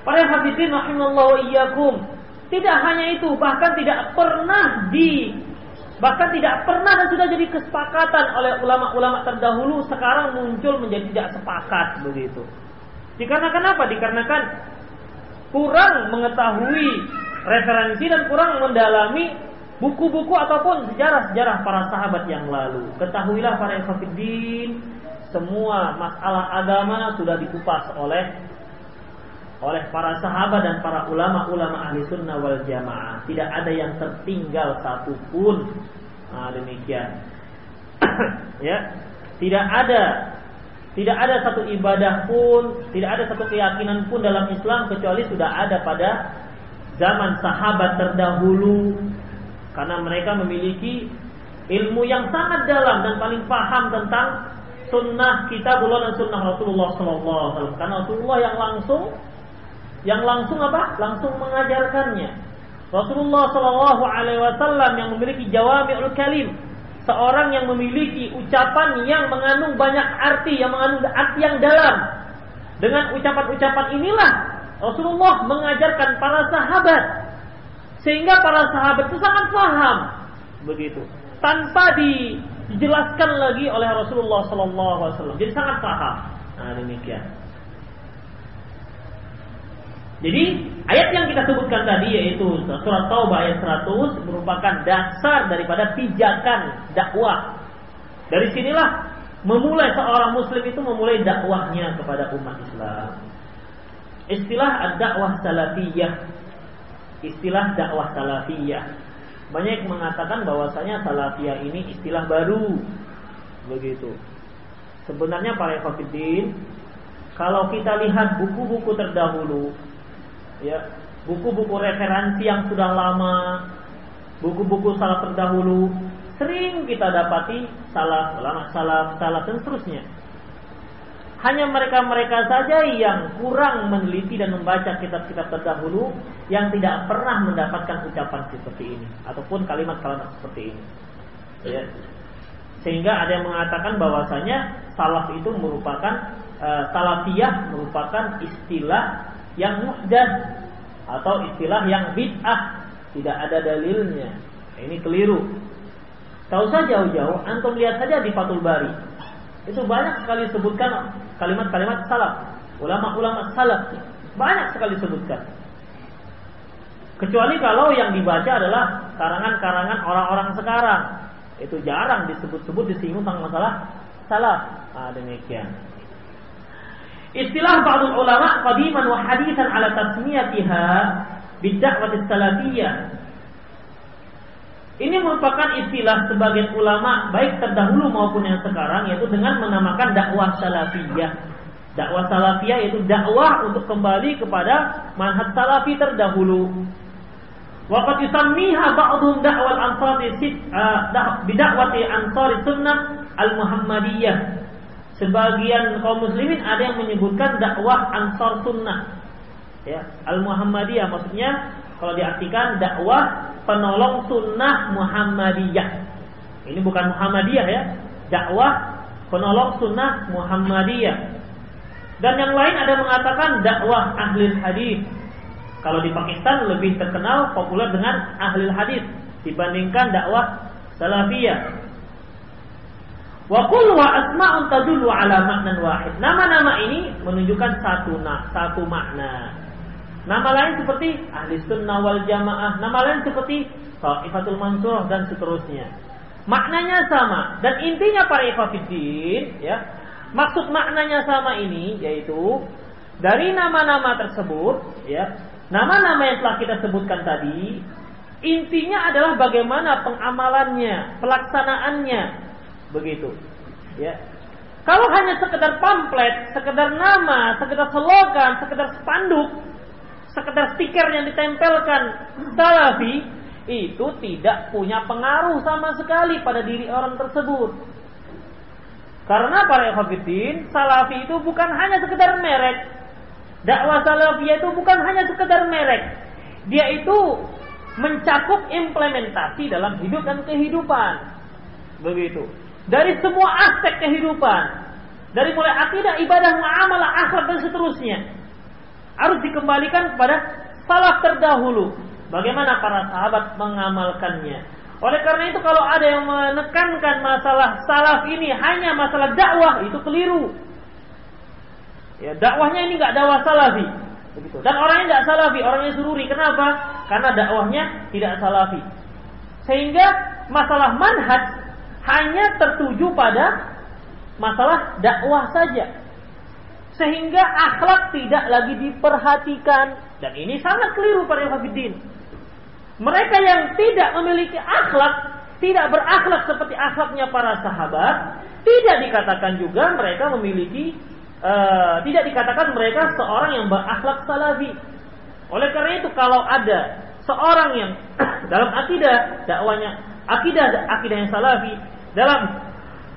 Speaker 1: Para hadirin rahimallahu. Tidak hanya itu, bahkan tidak pernah di bahkan tidak pernah dan sudah jadi kesepakatan oleh ulama-ulama terdahulu sekarang muncul menjadi tidak sepakat begitu. Dikarenakan apa? Dikarenakan kurang mengetahui referensi dan kurang mendalami buku-buku ataupun sejarah-sejarah para sahabat yang lalu. Ketahuilah para ikhwatiddin, semua masalah agama sudah dikupas oleh oleh para sahabat dan para ulama-ulama ahli sunnah wal jamaah. Tidak ada yang tertinggal satupun. Nah, demikian. <coughs> ya, tidak ada tidak ada satu ibadah pun, tidak ada satu keyakinan pun dalam Islam kecuali sudah ada pada zaman sahabat terdahulu karena mereka memiliki ilmu yang sangat dalam dan paling paham tentang sunnah kita dan sunnah Rasulullah SAW. Karena Rasulullah yang langsung yang langsung apa? Langsung mengajarkannya. Rasulullah Shallallahu Alaihi Wasallam yang memiliki jawami'ul kalim, seorang yang memiliki ucapan yang mengandung banyak arti, yang mengandung arti yang dalam. Dengan ucapan-ucapan inilah Rasulullah mengajarkan para sahabat sehingga para sahabat itu sangat paham begitu tanpa dijelaskan lagi oleh Rasulullah Shallallahu Alaihi Wasallam. Jadi sangat paham. Nah demikian. Jadi ayat yang kita sebutkan tadi yaitu surat Taubah ayat 100 merupakan dasar daripada pijakan dakwah. Dari sinilah memulai seorang muslim itu memulai dakwahnya kepada umat Islam. Istilah ad-dakwah salafiyah. Istilah dakwah salafiyah. Banyak yang mengatakan bahwasanya salafiyah ini istilah baru. Begitu. Sebenarnya para ikhwatiddin kalau kita lihat buku-buku terdahulu ya buku-buku referensi yang sudah lama, buku-buku salaf terdahulu, sering kita dapati salah, ulama salaf, salah dan seterusnya. Hanya mereka-mereka saja yang kurang meneliti dan membaca kitab-kitab terdahulu yang tidak pernah mendapatkan ucapan seperti ini ataupun kalimat-kalimat seperti ini. Ya. Sehingga ada yang mengatakan bahwasanya salaf itu merupakan uh, salafiyah merupakan istilah yang muhdath atau istilah yang bid'ah tidak ada dalilnya. Ini keliru. Tahu usah jauh-jauh, antum lihat saja di Fathul Bari. Itu banyak sekali sebutkan kalimat-kalimat salaf. Ulama-ulama salaf banyak sekali sebutkan. Kecuali kalau yang dibaca adalah karangan-karangan orang-orang sekarang. Itu jarang disebut-sebut disinggung tentang masalah salaf. Ah, demikian. Istilah ba'dul ulama qadiman wa hadithan ala tasmiyatiha bidda'wat salafiyah. Ini merupakan istilah sebagian ulama baik terdahulu maupun yang sekarang yaitu dengan menamakan dakwah salafiyah. Dakwah salafiyah yaitu dakwah untuk kembali kepada manhaj salafi terdahulu. Waqad yusammiha ba'dhum da'wal ansari sit uh, bidakwati ansari sunnah al-muhammadiyah sebagian kaum muslimin ada yang menyebutkan dakwah ansar sunnah. Ya al muhammadiyah maksudnya kalau diartikan dakwah penolong sunnah muhammadiyah. Ini bukan muhammadiyah ya dakwah penolong sunnah muhammadiyah. Dan yang lain ada mengatakan dakwah ahli hadis. Kalau di Pakistan lebih terkenal populer dengan ahli hadis dibandingkan dakwah salafiyah Wa kullu asma'un tadullu ala wahid. Nama-nama ini menunjukkan satu satu makna. Nama lain seperti ahli sunnah wal jamaah, nama lain seperti Taifatul Mansur dan seterusnya. Maknanya sama dan intinya para ikhwatiddin ya. Maksud maknanya sama ini yaitu dari nama-nama tersebut ya, nama-nama yang telah kita sebutkan tadi intinya adalah bagaimana pengamalannya, pelaksanaannya, Begitu. Ya. Kalau hanya sekedar pamflet, sekedar nama, sekedar slogan, sekedar spanduk, sekedar stiker yang ditempelkan salafi, itu tidak punya pengaruh sama sekali pada diri orang tersebut. Karena para ikhwatiddin, salafi itu bukan hanya sekedar merek. Dakwah salafiyah itu bukan hanya sekedar merek. Dia itu mencakup implementasi dalam hidup dan kehidupan. Begitu. Dari semua aspek kehidupan. Dari mulai akidah, ibadah, muamalah, akhlak dan seterusnya. Harus dikembalikan kepada salaf terdahulu. Bagaimana para sahabat mengamalkannya oleh karena itu kalau ada yang menekankan masalah salaf ini hanya masalah dakwah itu keliru. Ya, dakwahnya ini nggak dakwah salafi. Begitu. Dan orangnya nggak salafi, orangnya sururi. Kenapa? Karena dakwahnya tidak salafi. Sehingga masalah manhaj hanya tertuju pada masalah dakwah saja. Sehingga akhlak tidak lagi diperhatikan. Dan ini sangat keliru para Hafidin. Mereka yang tidak memiliki akhlak, tidak berakhlak seperti akhlaknya para sahabat, tidak dikatakan juga mereka memiliki, uh, tidak dikatakan mereka seorang yang berakhlak salafi. Oleh karena itu kalau ada seorang yang <clears throat> dalam akidah dakwanya akidah akidah yang salafi dalam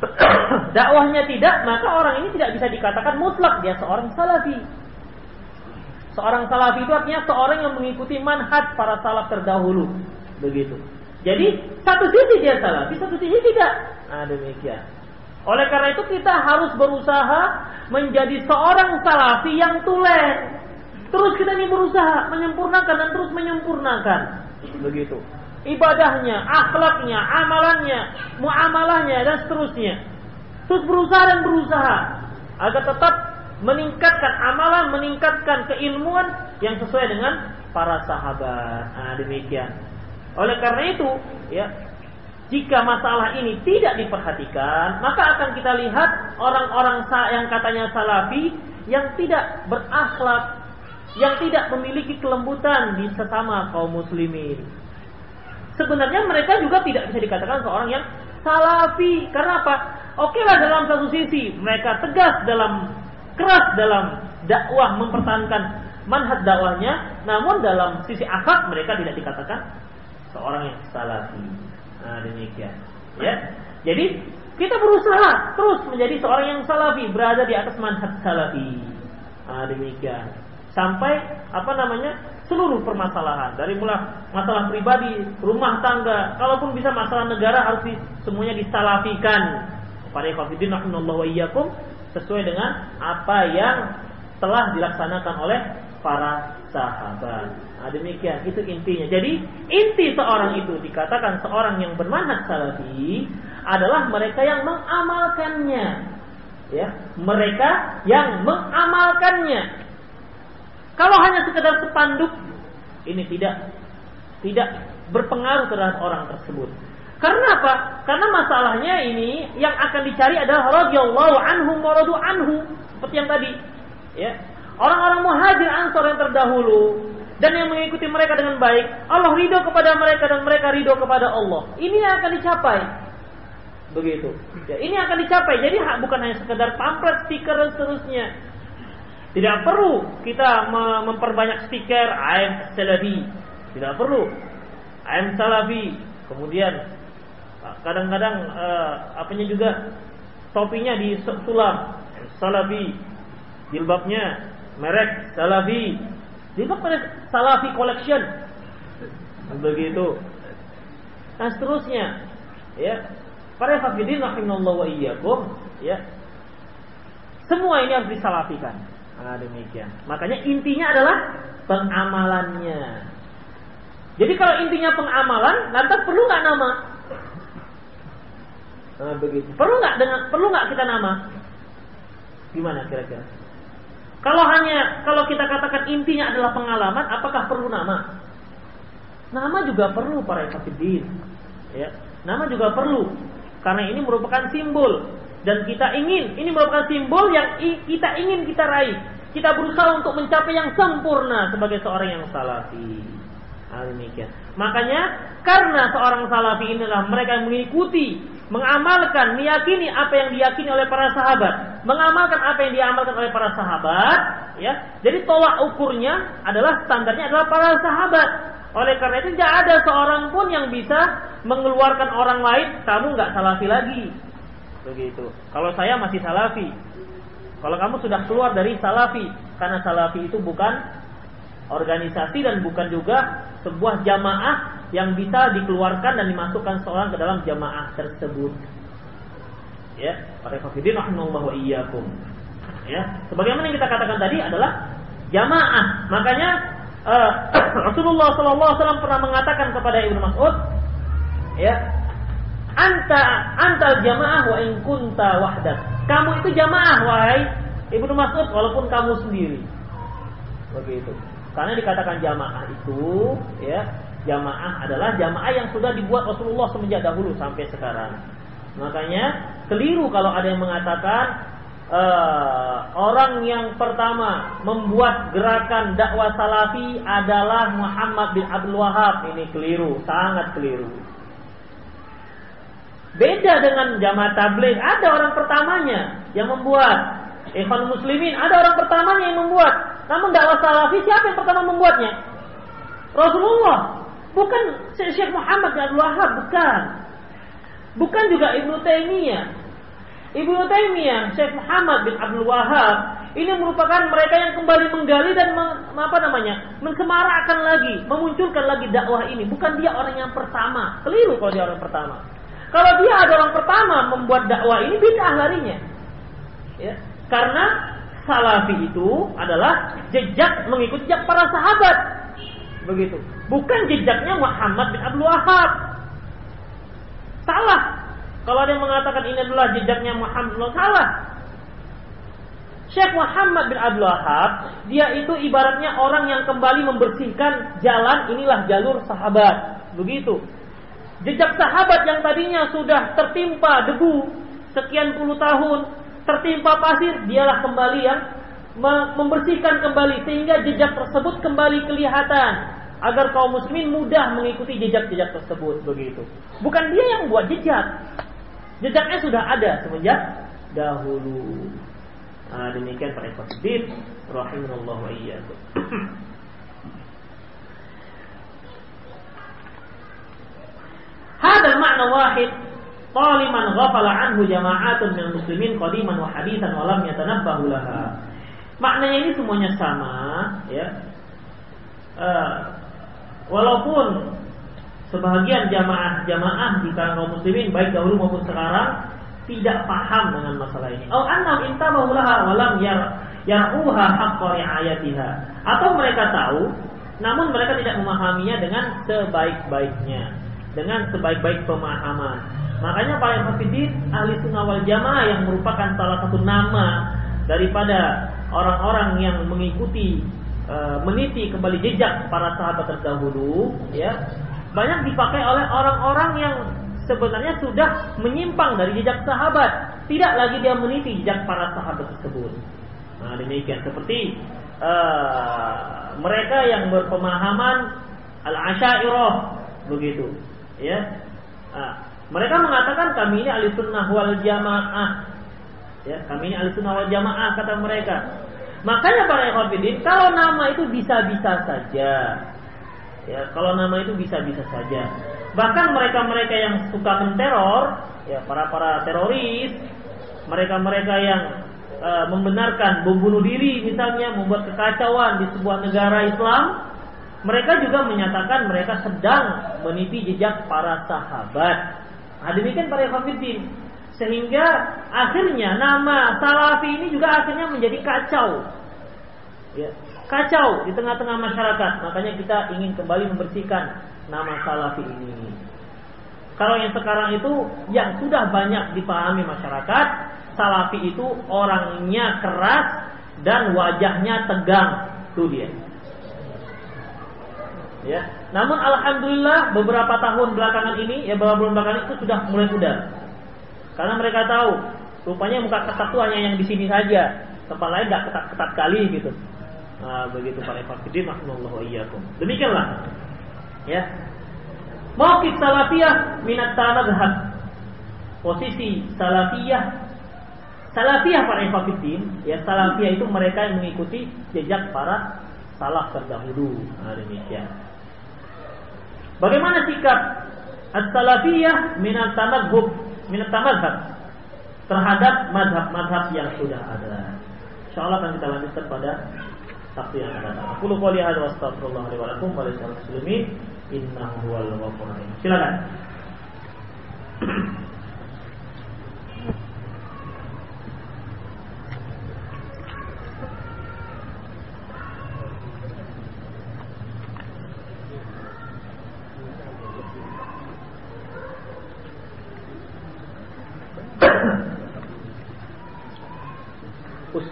Speaker 1: <coughs> dakwahnya tidak maka orang ini tidak bisa dikatakan mutlak dia seorang salafi Seorang salafi itu artinya seorang yang mengikuti manhaj para salaf terdahulu. Begitu. Jadi satu sisi dia salafi, satu sisi tidak. Nah, demikian. Oleh karena itu kita harus berusaha menjadi seorang salafi yang tulen. Terus kita ini berusaha menyempurnakan dan terus menyempurnakan. Begitu. Ibadahnya, akhlaknya, amalannya, muamalahnya dan seterusnya. Terus berusaha dan berusaha agar tetap meningkatkan amalan, meningkatkan keilmuan yang sesuai dengan para sahabat. Nah, demikian. Oleh karena itu, ya, jika masalah ini tidak diperhatikan, maka akan kita lihat orang-orang yang katanya salafi yang tidak berakhlak, yang tidak memiliki kelembutan di sesama kaum muslimin. Sebenarnya mereka juga tidak bisa dikatakan seorang yang salafi. Karena apa? Oke lah dalam satu sisi mereka tegas dalam keras dalam dakwah mempertahankan manhaj dakwahnya, namun dalam sisi akhlak mereka tidak dikatakan seorang yang salafi. Nah, demikian. Ya. Jadi kita berusaha terus menjadi seorang yang salafi, berada di atas manhaj salafi. Nah, demikian. Sampai apa namanya? Seluruh permasalahan dari mulai masalah pribadi, rumah tangga, kalaupun bisa masalah negara harus di, semuanya disalafikan. Para ikhwatiddin rahimallahu wa iyyakum sesuai dengan apa yang telah dilaksanakan oleh para sahabat. Nah, demikian itu intinya. Jadi inti seorang itu dikatakan seorang yang bermanhaj salafi adalah mereka yang mengamalkannya. Ya, mereka yang mengamalkannya. Kalau hanya sekedar sepanduk ini tidak tidak berpengaruh terhadap orang tersebut. Karena apa? Karena masalahnya ini yang akan dicari adalah radhiyallahu anhum wa anhu seperti yang tadi. Ya. Orang-orang muhajir ansor yang terdahulu dan yang mengikuti mereka dengan baik, Allah ridho kepada mereka dan mereka ridho kepada Allah. Ini yang akan dicapai. Begitu. Ya, ini akan dicapai. Jadi bukan hanya sekedar pamflet, stiker dan seterusnya. Tidak perlu kita memperbanyak stiker I'm Salafi. Tidak perlu. I'm Salafi. Kemudian kadang-kadang uh, apanya juga topinya di sulam salafi. Jilbabnya merek salafi. Jilbab pada salafi collection. Begitu. Dan seterusnya ya. Para hafidin rahimallahu wa iyyakum ya. Semua ini harus disalafikan nah, demikian makanya intinya adalah pengamalannya jadi kalau intinya pengamalan lantas perlu nggak nama Nah, begitu. Perlu nggak dengan perlu nggak kita nama? Gimana kira-kira? Kalau hanya kalau kita katakan intinya adalah pengalaman, apakah perlu nama? Nama juga perlu para hafidin. Ya, nama juga perlu karena ini merupakan simbol dan kita ingin ini merupakan simbol yang kita ingin kita raih. Kita berusaha untuk mencapai yang sempurna sebagai seorang yang salafi. Demikian. Makanya karena seorang salafi inilah mereka yang mengikuti, mengamalkan, meyakini apa yang diyakini oleh para sahabat, mengamalkan apa yang diamalkan oleh para sahabat, ya. Jadi tolak ukurnya adalah standarnya adalah para sahabat. Oleh karena itu tidak ada seorang pun yang bisa mengeluarkan orang lain, kamu nggak salafi lagi. Begitu. Kalau saya masih salafi. Kalau kamu sudah keluar dari salafi, karena salafi itu bukan organisasi dan bukan juga sebuah jamaah yang bisa dikeluarkan dan dimasukkan seorang ke dalam jamaah tersebut. Ya, para hafidin rahimallahu iyyakum. Ya, sebagaimana yang kita katakan tadi adalah jamaah. Makanya uh, <clears throat> Rasulullah SAW pernah mengatakan kepada Ibnu Mas'ud, ya, anta antal jamaah wa in kunta wahdak. Kamu itu jamaah wahai Ibnu Mas'ud walaupun kamu sendiri. Begitu. Karena dikatakan jamaah itu ya, jamaah adalah jamaah yang sudah dibuat Rasulullah semenjak dahulu sampai sekarang. Makanya keliru kalau ada yang mengatakan uh, orang yang pertama membuat gerakan dakwah salafi adalah Muhammad bin Abdul Wahab. Ini keliru, sangat keliru. Beda dengan jamaah tabligh, ada orang pertamanya yang membuat. Ikhwan muslimin, ada orang pertamanya yang membuat. Namun dakwah salafi siapa yang pertama membuatnya? Rasulullah. Bukan Syekh Muhammad bin Wahab, bukan. Bukan juga Ibnu Taimiyah. Ibnu Taimiyah, Syekh Muhammad bin Abdul Wahab ini merupakan mereka yang kembali menggali dan meng, apa namanya? mensemarakkan lagi, memunculkan lagi dakwah ini. Bukan dia orang yang pertama. Keliru kalau dia orang pertama. Kalau dia ada orang pertama membuat dakwah ini bid'ah larinya. Ya. Karena salafi itu adalah jejak mengikuti jejak para sahabat. Begitu. Bukan jejaknya Muhammad bin Abdul Wahab. Salah. Kalau ada yang mengatakan ini adalah jejaknya Muhammad salah. Syekh Muhammad bin Abdul Wahab, dia itu ibaratnya orang yang kembali membersihkan jalan inilah jalur sahabat. Begitu. Jejak sahabat yang tadinya sudah tertimpa debu sekian puluh tahun, tertimpa pasir, dialah kembali yang membersihkan kembali sehingga jejak tersebut kembali kelihatan agar kaum muslimin mudah mengikuti jejak-jejak tersebut begitu. Bukan dia yang buat jejak. Jejaknya sudah ada semenjak dahulu. Nah, demikian para ikhwatiddin rahimallahu wa iyyakum. <clears throat> Hada makna wahid Taliman ghafala anhu jama'atun min muslimin qadiman wa hadithan wa lam yatanabbahu laha. Maknanya ini semuanya sama, ya. Uh, walaupun sebagian jamaah-jamaah di kalangan kaum muslimin baik dahulu maupun sekarang tidak paham dengan masalah ini. Oh, annam intabahu laha wa lam yar yar'uha haqqa ri'ayatiha. Atau mereka tahu namun mereka tidak memahaminya dengan sebaik-baiknya, dengan sebaik-baik pemahaman. Makanya para hafidin ahli sunnah wal jamaah yang merupakan salah satu nama daripada orang-orang yang mengikuti e, meniti kembali jejak para sahabat terdahulu, ya banyak dipakai oleh orang-orang yang sebenarnya sudah menyimpang dari jejak sahabat, tidak lagi dia meniti jejak para sahabat tersebut. Nah demikian seperti uh, mereka yang berpemahaman al asyairah begitu, ya. Nah, mereka mengatakan kami ini ahli sunnah wal jamaah. Ya, kami ini ahli sunnah wal jamaah kata mereka. Makanya para ikhwatiddin, kalau nama itu bisa-bisa saja. Ya, kalau nama itu bisa-bisa saja. Bahkan mereka-mereka yang suka menteror, ya para-para teroris, mereka-mereka yang e, membenarkan bom bunuh diri misalnya membuat kekacauan di sebuah negara Islam, mereka juga menyatakan mereka sedang meniti jejak para sahabat. Nah, demikian para ikhwatiddin. Sehingga akhirnya nama salafi ini juga akhirnya menjadi kacau. Ya, kacau di tengah-tengah masyarakat. Makanya kita ingin kembali membersihkan nama salafi ini. Kalau yang sekarang itu yang sudah banyak dipahami masyarakat, salafi itu orangnya keras dan wajahnya tegang. Itu dia. Ya. Namun alhamdulillah beberapa tahun belakangan ini, ya beberapa bulan belakangan itu sudah mulai mudah. Karena mereka tahu rupanya muka ketat itu hanya yang di sini saja, tempat lain tidak ketat-ketat kali gitu. Nah, begitu para fakidin rahimallahu iyyakum. Demikianlah. Ya. Mauqif salafiyah minat madhab. Posisi salafiyah Salafiyah para ikhwatiddin, ya salafiyah itu mereka yang mengikuti jejak para salaf terdahulu. Nah, demikian. Bagaimana sikap as-salafiyah minat tamadzhub, minat terhadap madhab-madhab yang sudah ada. Insyaallah akan kita lanjutkan pada Sabtu yang akan datang. Aku lupa lihat wa astagfirullah wa lakum wa muslimin innahu huwal ghafurur rahim. Silakan.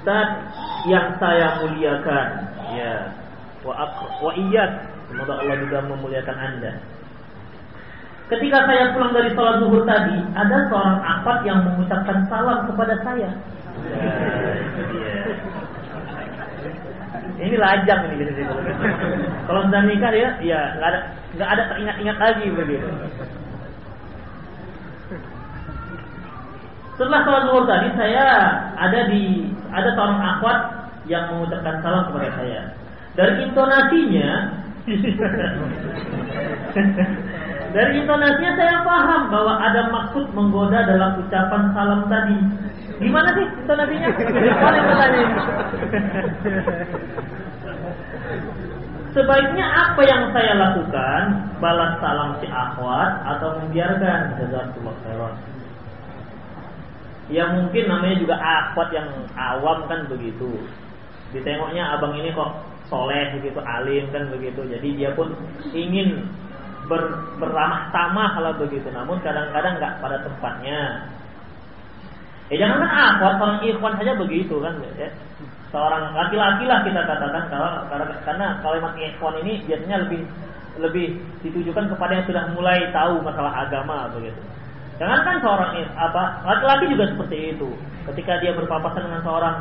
Speaker 1: Ustaz yang saya muliakan ya wa wa iyyak semoga Allah juga memuliakan Anda Ketika saya pulang dari sholat zuhur tadi, ada seorang apat yang mengucapkan salam kepada saya. Ya, ini lajang ini gitu. Kalau sudah nikah ya, ya nggak ada nggak ada teringat-ingat lagi begitu. Setelah sholat zuhur tadi saya ada di ada seorang akhwat yang mengucapkan salam kepada saya. Dari intonasinya <laughs> dari intonasinya saya paham bahwa ada maksud menggoda dalam ucapan salam tadi. Gimana sih intonasinya? Sebaiknya apa yang saya lakukan? Balas salam si akhwat atau membiarkan? Jazakumullah khairan ya mungkin namanya juga akhwat yang awam kan begitu. Ditengoknya abang ini kok soleh begitu alim kan begitu. Jadi dia pun ingin ber, beramah tamah kalau begitu. Namun kadang-kadang nggak pada tempatnya. Ya jangan kan akhwat orang ikhwan saja begitu kan ya. Seorang laki-laki lah kita katakan kalau karena kalimat ikhwan ini biasanya lebih lebih ditujukan kepada yang sudah mulai tahu masalah agama begitu Jangankan seorang apa laki-laki juga seperti itu. Ketika dia berpapasan dengan seorang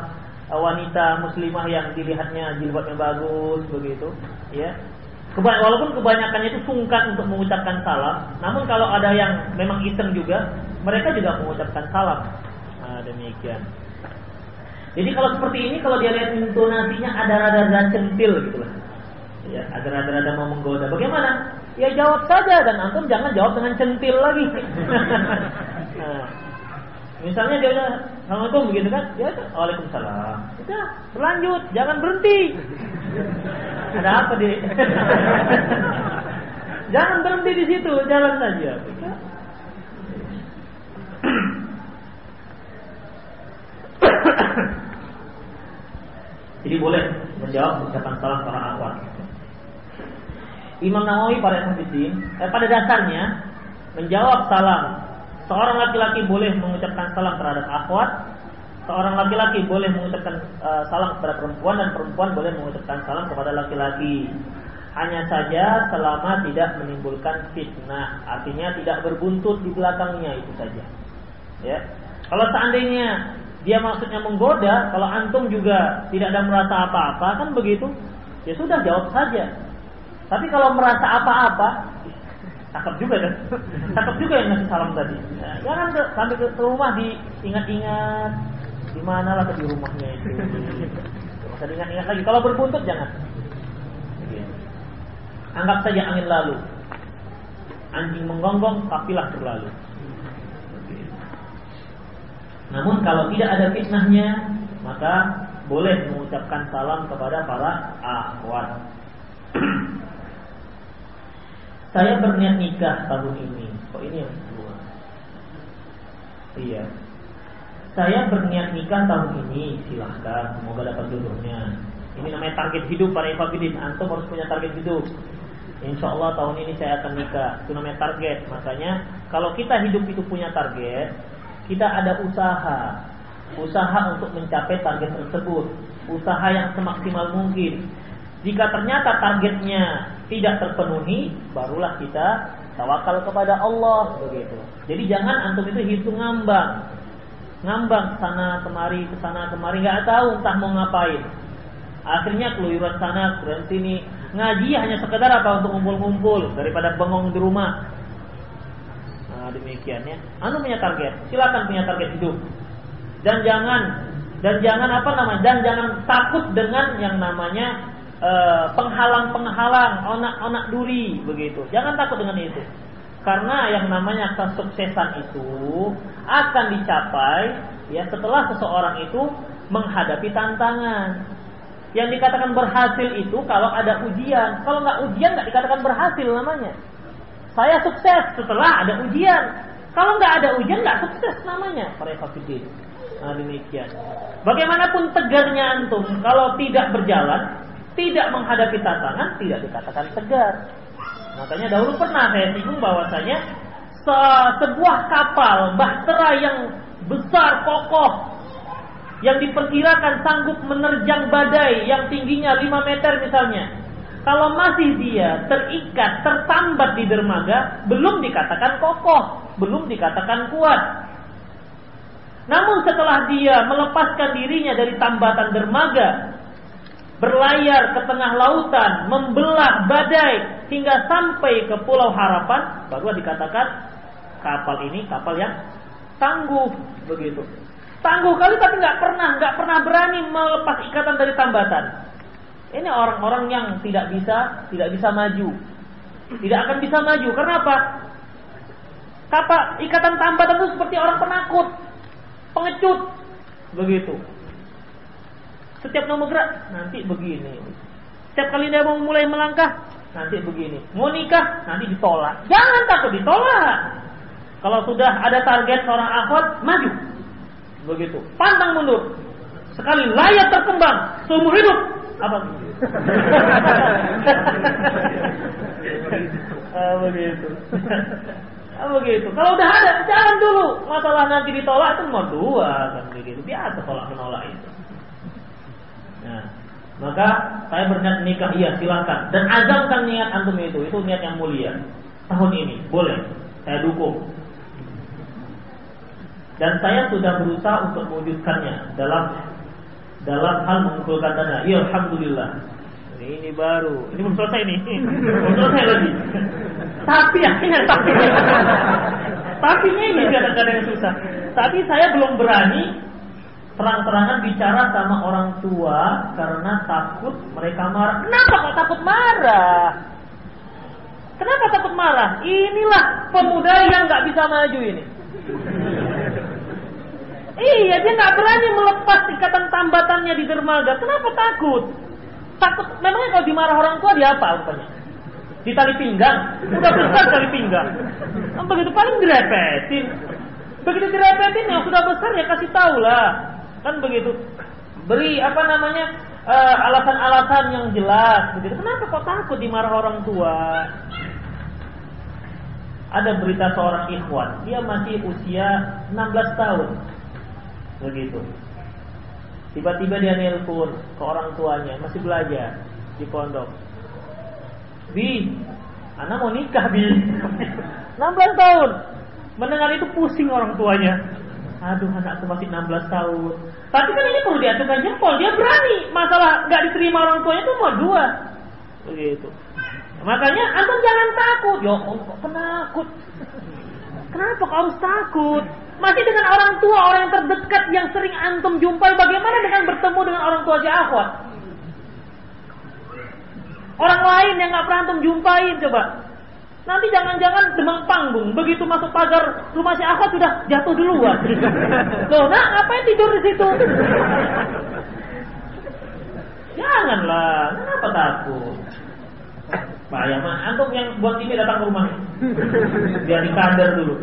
Speaker 1: uh, wanita muslimah yang dilihatnya jilbabnya bagus begitu, ya. Keba walaupun kebanyakannya itu sungkan untuk mengucapkan salam, namun kalau ada yang memang iseng juga, mereka juga mengucapkan salam. Nah, demikian. Jadi kalau seperti ini, kalau dia lihat intonasinya ada rada-rada centil gitu lah. Ya, ada rada-rada mau menggoda. Bagaimana? Ya jawab saja dan antum jangan jawab dengan centil lagi. <laughs> nah, misalnya dia udah assalamualaikum begitu kan, ya waalaikumsalam. Udah berlanjut, jangan berhenti. Ada apa di? <laughs> jangan berhenti di situ, jalan saja. <coughs> Jadi boleh menjawab ucapan salam para akhwat. Imam Nawawi pada hadisin, eh, pada dasarnya menjawab salam. Seorang laki-laki boleh mengucapkan salam terhadap akhwat, seorang laki-laki boleh mengucapkan uh, salam kepada perempuan dan perempuan boleh mengucapkan salam kepada laki-laki. Hanya saja selama tidak menimbulkan fitnah, artinya tidak berbuntut di belakangnya itu saja. Ya. Kalau seandainya dia maksudnya menggoda, kalau antum juga tidak ada merasa apa-apa kan begitu, ya sudah jawab saja. Tapi kalau merasa apa-apa, cakep juga kan? Cakep juga yang ngasih salam tadi. Ya, jangan ke, sampai ke, rumah diingat-ingat di mana lah di rumahnya itu. Masa diingat-ingat lagi. Kalau berbuntut jangan. Anggap saja angin lalu. Anjing menggonggong, kapilah berlalu. Namun kalau tidak ada fitnahnya, maka boleh mengucapkan salam kepada para akhwat. Saya berniat nikah tahun ini. Kok oh, ini yang kedua? Iya. Saya berniat nikah tahun ini. Silahkan. Semoga dapat jodohnya. Ini namanya target hidup para ifabidin. Antum harus punya target hidup. Insya Allah tahun ini saya akan nikah. Itu namanya target. Makanya kalau kita hidup itu punya target, kita ada usaha. Usaha untuk mencapai target tersebut. Usaha yang semaksimal mungkin. Jika ternyata targetnya tidak terpenuhi, barulah kita tawakal kepada Allah begitu. Jadi jangan antum itu hitung ngambang. Ngambang sana kemari ke sana kemari nggak tahu entah mau ngapain. Akhirnya keluyuran sana, keluyuran sini, Ngaji hanya sekedar apa untuk ngumpul-ngumpul daripada bengong di rumah. Nah, demikian ya. Anu punya target, silakan punya target hidup. Dan jangan dan jangan apa namanya? Dan jangan takut dengan yang namanya penghalang-penghalang, onak-onak duri begitu. Jangan takut dengan itu. Karena yang namanya kesuksesan itu akan dicapai ya setelah seseorang itu menghadapi tantangan. Yang dikatakan berhasil itu kalau ada ujian. Kalau nggak ujian nggak dikatakan berhasil namanya. Saya sukses setelah ada ujian. Kalau nggak ada ujian nggak sukses namanya. Para. Nah demikian. Bagaimanapun tegarnya antum, kalau tidak berjalan, tidak menghadapi tantangan, tidak dikatakan tegar. Makanya dahulu pernah saya singgung bahwasanya se sebuah kapal bahtera yang besar kokoh yang diperkirakan sanggup menerjang badai yang tingginya 5 meter misalnya. Kalau masih dia terikat, tertambat di dermaga, belum dikatakan kokoh, belum dikatakan kuat. Namun setelah dia melepaskan dirinya dari tambatan dermaga, berlayar ke tengah lautan, membelah badai hingga sampai ke Pulau Harapan, baru dikatakan kapal ini kapal yang tangguh begitu. Tangguh kali tapi nggak pernah, nggak pernah berani melepas ikatan dari tambatan. Ini orang-orang yang tidak bisa, tidak bisa maju, tidak akan bisa maju. Karena apa? Kapal ikatan tambatan itu seperti orang penakut, pengecut, begitu. Setiap nomor gerak nanti begini. Setiap kali dia mau mulai melangkah nanti begini. Mau nikah nanti ditolak. Jangan takut ditolak. Kalau sudah ada target seorang akhwat, maju. Begitu. Pantang mundur. Sekali layak terkembang seumur hidup. Apa? <laughs> ah, begitu. ah, begitu. Kalau udah ada, jangan dulu. Masalah nanti ditolak itu nomor dua kan begitu. Biasa tolak menolak itu. Nah, maka saya berniat nikah, iya silakan. Dan azamkan niat antum itu, itu niat yang mulia. Tahun ini boleh, saya dukung. Dan saya sudah berusaha untuk mewujudkannya dalam dalam hal mengumpulkan dana. Ya alhamdulillah. Ini, ini baru. Ini belum selesai nih. <laughs> Belum selesai lagi. Tapi akhirnya tapi. tapi ini kadang-kadang susah. Tapi saya belum berani terang-terangan bicara sama orang tua karena takut mereka marah. Kenapa kok takut marah? Kenapa takut marah? Inilah pemuda yang nggak bisa maju ini. Iya, dia nggak berani melepas ikatan tambatannya di dermaga. Kenapa takut? Takut. Memangnya kalau dimarah orang tua dia apa rupanya? Di tali pinggang. Udah besar tali pinggang. Kan begitu paling direpetin. Begitu direpetin yang sudah besar ya kasih tahu lah. Kan begitu. Beri apa namanya uh, alasan-alasan yang jelas. Begitu. Kenapa kok takut dimarah orang tua? Ada berita seorang ikhwan, dia masih usia 16 tahun begitu. Tiba-tiba dia nelpon ke orang tuanya, masih belajar di pondok. Bi, anak mau nikah Bi. <laughs> 16 tahun. Mendengar itu pusing orang tuanya. Aduh anakku masih 16 tahun. Tapi kan ini perlu diaturkan jempol. Dia berani. Masalah nggak diterima orang tuanya itu mau dua. Begitu. Makanya antum jangan takut. Ya kok penakut. Kenapa kau harus takut? Masih dengan orang tua, orang yang terdekat yang sering antum jumpai, bagaimana dengan bertemu dengan orang tua si akhwat? Orang lain yang nggak pernah antum jumpai, coba. Nanti jangan-jangan demam panggung, begitu masuk pagar rumah si akhwat sudah jatuh duluan. <laughs> Loh, nah ngapain tidur di situ? Janganlah, kenapa takut? Bahaya mah, antum yang buat ini datang ke rumah biar dikandar dulu.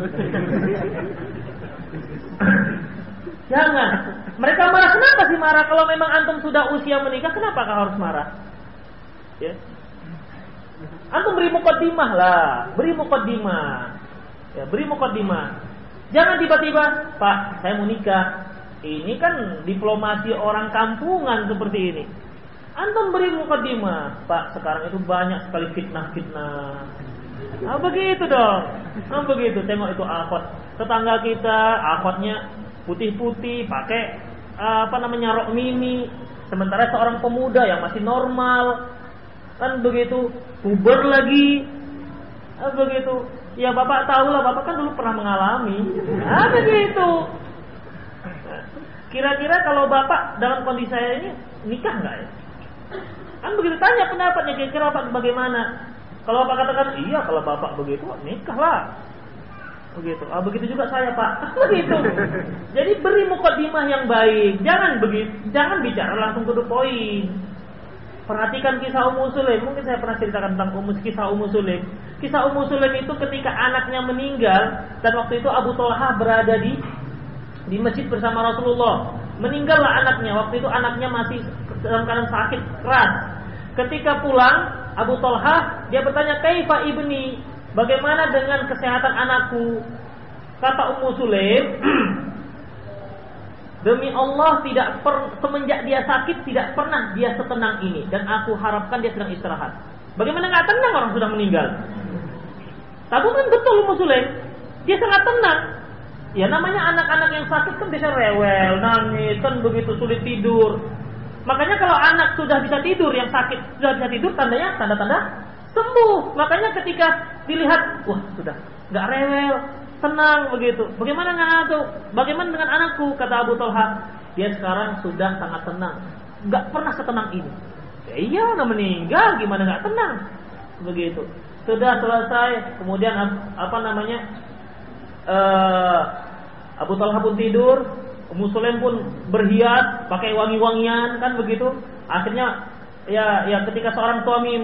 Speaker 1: Jangan. Mereka marah kenapa sih marah? Kalau memang antum sudah usia menikah, kenapa kau harus marah? Ya. Antum beri mukadimah lah, beri mukadimah. Ya, beri mukadimah. Jangan tiba-tiba, Pak, saya mau nikah. Ini kan diplomasi orang kampungan seperti ini. Antum beri mukadimah, Pak, sekarang itu banyak sekali fitnah-fitnah. Nah, begitu dong. Nah, begitu. Tengok itu akhwat tetangga kita, akhwatnya putih-putih, pakai apa namanya rok mini, sementara seorang pemuda yang masih normal, kan begitu puber lagi. Kan begitu. Ya bapak tahu lah bapak kan dulu pernah mengalami. Nah begitu. Kira-kira kalau bapak dalam kondisi saya ini nikah nggak ya? Kan begitu tanya pendapatnya kira-kira bapak bagaimana? Kalau bapak katakan iya kalau bapak begitu nikah lah begitu. Ah begitu juga saya pak. <laughs> Begitu. Jadi beri mukadimah yang baik. Jangan begitu jangan bicara langsung ke the point Perhatikan kisah Ummu Sulaim. Mungkin saya pernah ceritakan tentang Ummu kisah Ummu Sulaim. Kisah Ummu Sulaim itu ketika anaknya meninggal dan waktu itu Abu Talha berada di di masjid bersama Rasulullah. Meninggallah anaknya. Waktu itu anaknya masih dalam keadaan sakit keras. Ketika pulang, Abu Talha dia bertanya, "Kaifa ibni? Bagaimana dengan kesehatan anakku?" Kata Ummu Sulaim, <clears throat> Demi Allah tidak per, semenjak dia sakit tidak pernah dia setenang ini dan aku harapkan dia sedang istirahat. Bagaimana nggak tenang orang sudah meninggal? Tapi kan betul Muslim, dia sangat tenang. Ya namanya anak-anak yang sakit kan bisa rewel, nangis, kan begitu sulit tidur. Makanya kalau anak sudah bisa tidur, yang sakit sudah bisa tidur, tandanya tanda-tanda sembuh. Makanya ketika dilihat, wah sudah nggak rewel, tenang begitu. Bagaimana dengan anakku? Bagaimana dengan anakku? Kata Abu Talha. Dia sekarang sudah sangat tenang. Gak pernah setenang ini. Ya iya, udah meninggal, gimana gak tenang? Begitu. Sudah selesai, kemudian apa namanya? Uh, Abu Talha pun tidur, Muslim pun berhias, pakai wangi-wangian, kan begitu. Akhirnya ya ya ketika seorang suami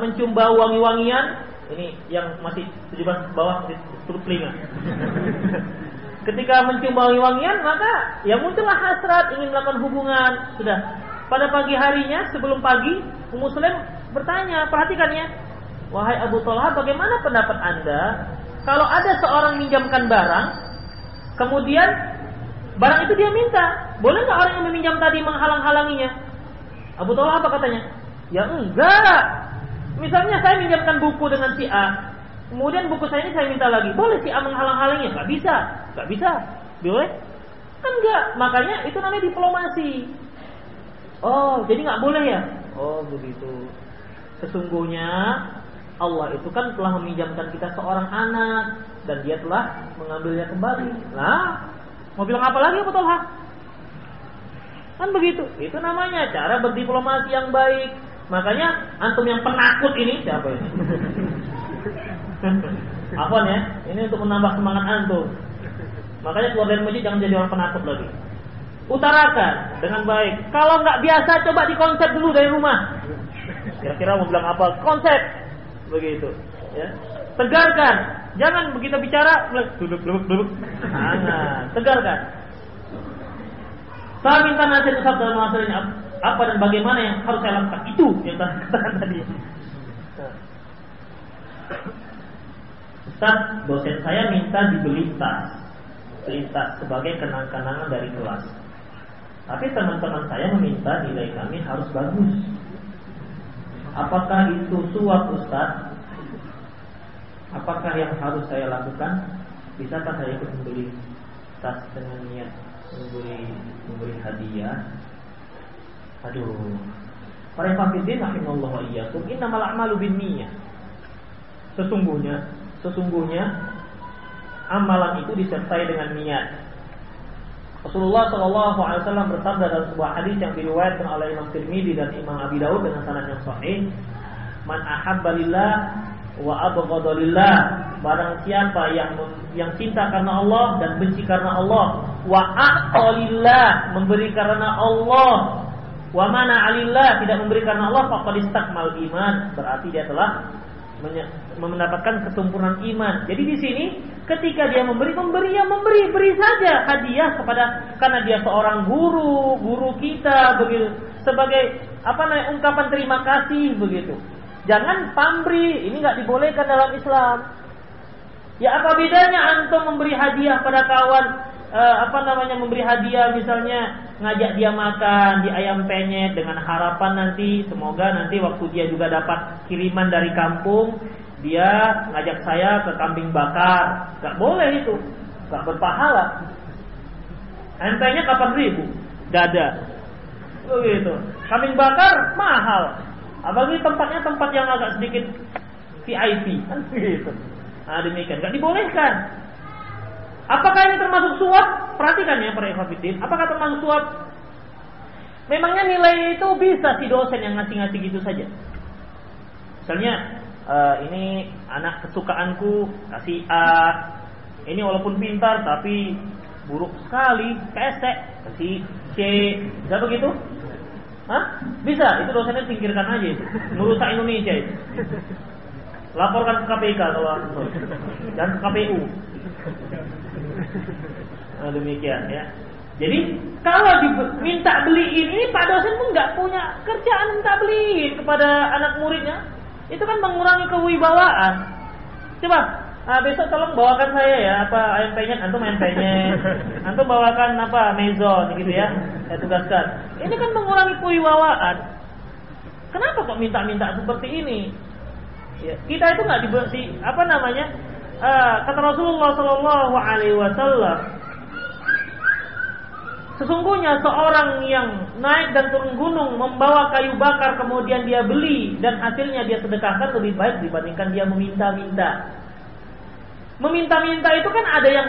Speaker 1: mencium bau wangi-wangian, ini yang masih 17 bawah tutup telinga. Ketika mencium wangi-wangian maka ya muncullah hasrat ingin melakukan hubungan. Sudah. Pada pagi harinya sebelum pagi Muslim bertanya, perhatikan ya. Wahai Abu Talha, bagaimana pendapat Anda kalau ada seorang minjamkan barang, kemudian barang itu dia minta, boleh nggak orang yang meminjam tadi menghalang-halanginya? Abu Talha apa katanya? Ya enggak, Misalnya saya minjamkan buku dengan si A, kemudian buku saya ini saya minta lagi, boleh si A menghalang-halangnya? Gak bisa, gak bisa, boleh? Kan enggak, makanya itu namanya diplomasi. Oh, jadi nggak boleh ya? Oh, begitu. Sesungguhnya Allah itu kan telah meminjamkan kita seorang anak dan dia telah mengambilnya kembali. Nah, mau bilang apa lagi Abu Talha? Kan begitu. Itu namanya cara berdiplomasi yang baik. Makanya antum yang penakut ini siapa ini? <laughs> Apa ya? Ini untuk menambah semangat antum. Makanya keluar dari masjid jangan jadi orang penakut lagi. Utarakan dengan baik. Kalau nggak biasa coba dikonsep dulu dari rumah. Kira-kira mau bilang apa? Konsep. Begitu. Ya. Tegarkan. Jangan begitu bicara duduk duduk duduk. Nah, tegarkan. Saya minta nasihat Ustaz dalam masalah ini apa dan bagaimana yang harus saya lakukan itu yang tadi. Ustaz, dosen saya minta dibeli tas, beli sebagai kenang-kenangan dari kelas. Tapi teman-teman saya meminta nilai kami harus bagus. Apakah itu suap Ustaz? Apakah yang harus saya lakukan? Bisakah saya ikut membeli tas dengan niat memberi memberi hadiah Aduh. Para hafidin rahimallahu iyyakum innamal a'malu binniyah. Sesungguhnya, sesungguhnya amalan itu disertai dengan niat. Rasulullah Shallallahu Alaihi Wasallam bersabda dalam sebuah hadis yang diriwayatkan oleh Imam Tirmidzi dan Imam Abi Dawud dengan sanad yang sahih, "Man ahabba lillah wa abghadha lillah." Barang siapa yang yang cinta karena Allah dan benci karena Allah, wa a'ta memberi karena Allah, Wa mana alillah tidak memberi karena Allah faqad istakmal iman, berarti dia telah mendapatkan kesempurnaan iman. Jadi di sini ketika dia memberi memberi ya memberi beri saja hadiah kepada karena dia seorang guru, guru kita begitu sebagai apa namanya ungkapan terima kasih begitu. Jangan pamrih, ini nggak dibolehkan dalam Islam. Ya apa bedanya antum memberi hadiah pada kawan uh, apa namanya memberi hadiah misalnya ngajak dia makan di ayam penyet dengan harapan nanti semoga nanti waktu dia juga dapat kiriman dari kampung dia ngajak saya ke kambing bakar nggak boleh itu nggak berpahala empengnya kapan ribu dada begitu kambing bakar mahal Apalagi tempatnya tempat yang agak sedikit VIP kan gitu. Nah, demikian, nggak dibolehkan. Apakah ini termasuk suap? Perhatikan ya para ikhwatiddin. Apakah termasuk suap? Memangnya nilai itu bisa si dosen yang ngasih-ngasih gitu saja. Misalnya uh, ini anak kesukaanku kasih A. Ini walaupun pintar tapi buruk sekali, kesek, kasih C. Bisa begitu? Hah? Bisa, itu dosennya singkirkan aja itu. Merusak Indonesia itu. Laporkan ke KPK kalau dan ke KPU. Nah, demikian ya. Jadi kalau diminta beliin ini Pak dosen pun nggak punya kerjaan minta beliin kepada anak muridnya. Itu kan mengurangi kewibawaan. Coba Ah, besok tolong bawakan saya ya apa ayam penyet, antum ayam penyet, antum bawakan apa mezon gitu ya, saya tugaskan. Ini kan mengurangi kewibawaan. Kenapa kok minta-minta seperti ini? Ya, kita itu nggak di, apa namanya? Uh, kata Rasulullah Shallallahu Alaihi Wasallam, Sesungguhnya seorang yang naik dan turun gunung membawa kayu bakar kemudian dia beli dan hasilnya dia sedekahkan lebih baik dibandingkan dia meminta-minta. Meminta-minta itu kan ada yang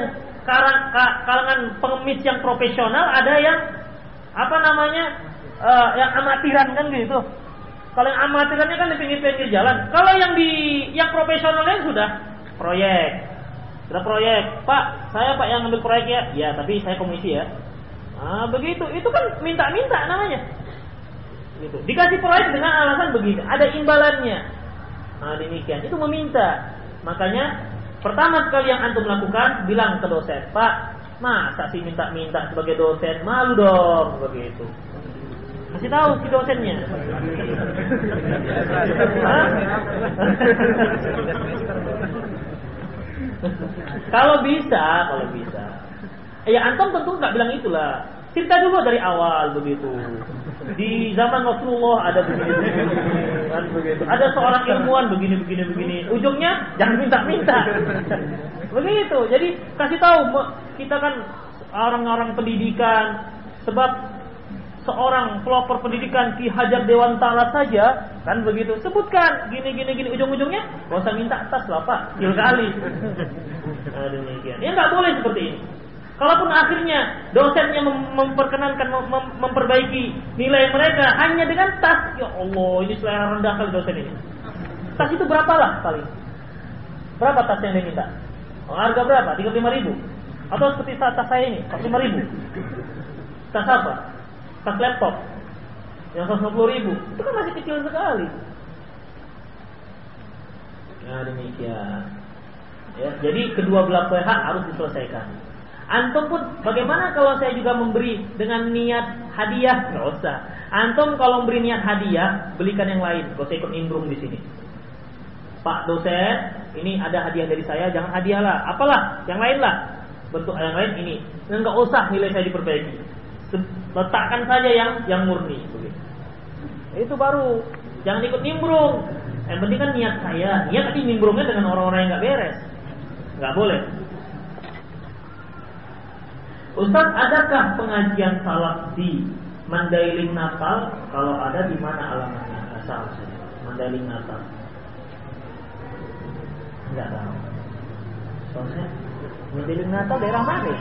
Speaker 1: kalangan pengemis yang profesional, ada yang apa namanya uh, yang amatiran kan gitu. Kalau yang amatirannya kan di pinggir-pinggir jalan. Kalau yang di yang profesionalnya sudah proyek, sudah proyek. Pak, saya pak yang ambil proyek ya. Ya, tapi saya komisi ya. Nah, begitu. Itu kan minta-minta namanya. Gitu. Dikasih proyek dengan alasan begini, ada imbalannya. Nah, demikian. Itu meminta. Makanya Pertama sekali yang antum lakukan, bilang ke dosen, Pak, masa sih minta-minta sebagai dosen? Malu dong, begitu. Kasih tahu si dosennya. <laughs> kalau bisa, kalau bisa. Ya antum tentu nggak bilang itulah. Cerita dulu dari awal begitu. Di zaman Rasulullah ada begini, begini begitu. Ada seorang ilmuwan begini, begini, begini. Ujungnya jangan minta-minta. Begitu. Jadi kasih tahu kita kan orang-orang pendidikan sebab seorang pelopor pendidikan Ki Hajar Dewantara saja kan begitu sebutkan gini gini gini ujung-ujungnya gak usah minta atas lah Pak kali nah, demikian ya nggak boleh seperti ini Kalaupun akhirnya dosennya mem memperkenankan mem memperbaiki nilai mereka hanya dengan tas, ya Allah ini selera rendah kali dosen ini. Tas itu berapa lah paling? Berapa tas yang dia minta? Oh, harga berapa? 35 ribu? Atau seperti tas, tas saya ini, 45 ribu? Tas apa? Tas laptop yang 150 ribu? Itu kan masih kecil sekali. Nah demikian. Ya, jadi kedua belah pihak harus diselesaikan. Antum pun bagaimana kalau saya juga memberi dengan niat hadiah? Nggak usah. Antum kalau memberi niat hadiah, belikan yang lain. Gak usah ikut nimbrung di sini. Pak dosen, ini ada hadiah dari saya, jangan hadiah lah. Apalah, yang lain lah. Bentuk yang lain ini. Nggak usah nilai saya diperbaiki. Letakkan saja yang yang murni. Itu baru. Jangan ikut nimbrung. Yang penting kan niat saya. Niat tapi nimbrungnya dengan orang-orang yang nggak beres. Nggak boleh. Ustaz, adakah pengajian salaf di Mandailing Natal? Kalau ada di mana alamatnya? Asal saja. Mandailing Natal. Enggak tahu. Soalnya Mandailing Natal daerah mana?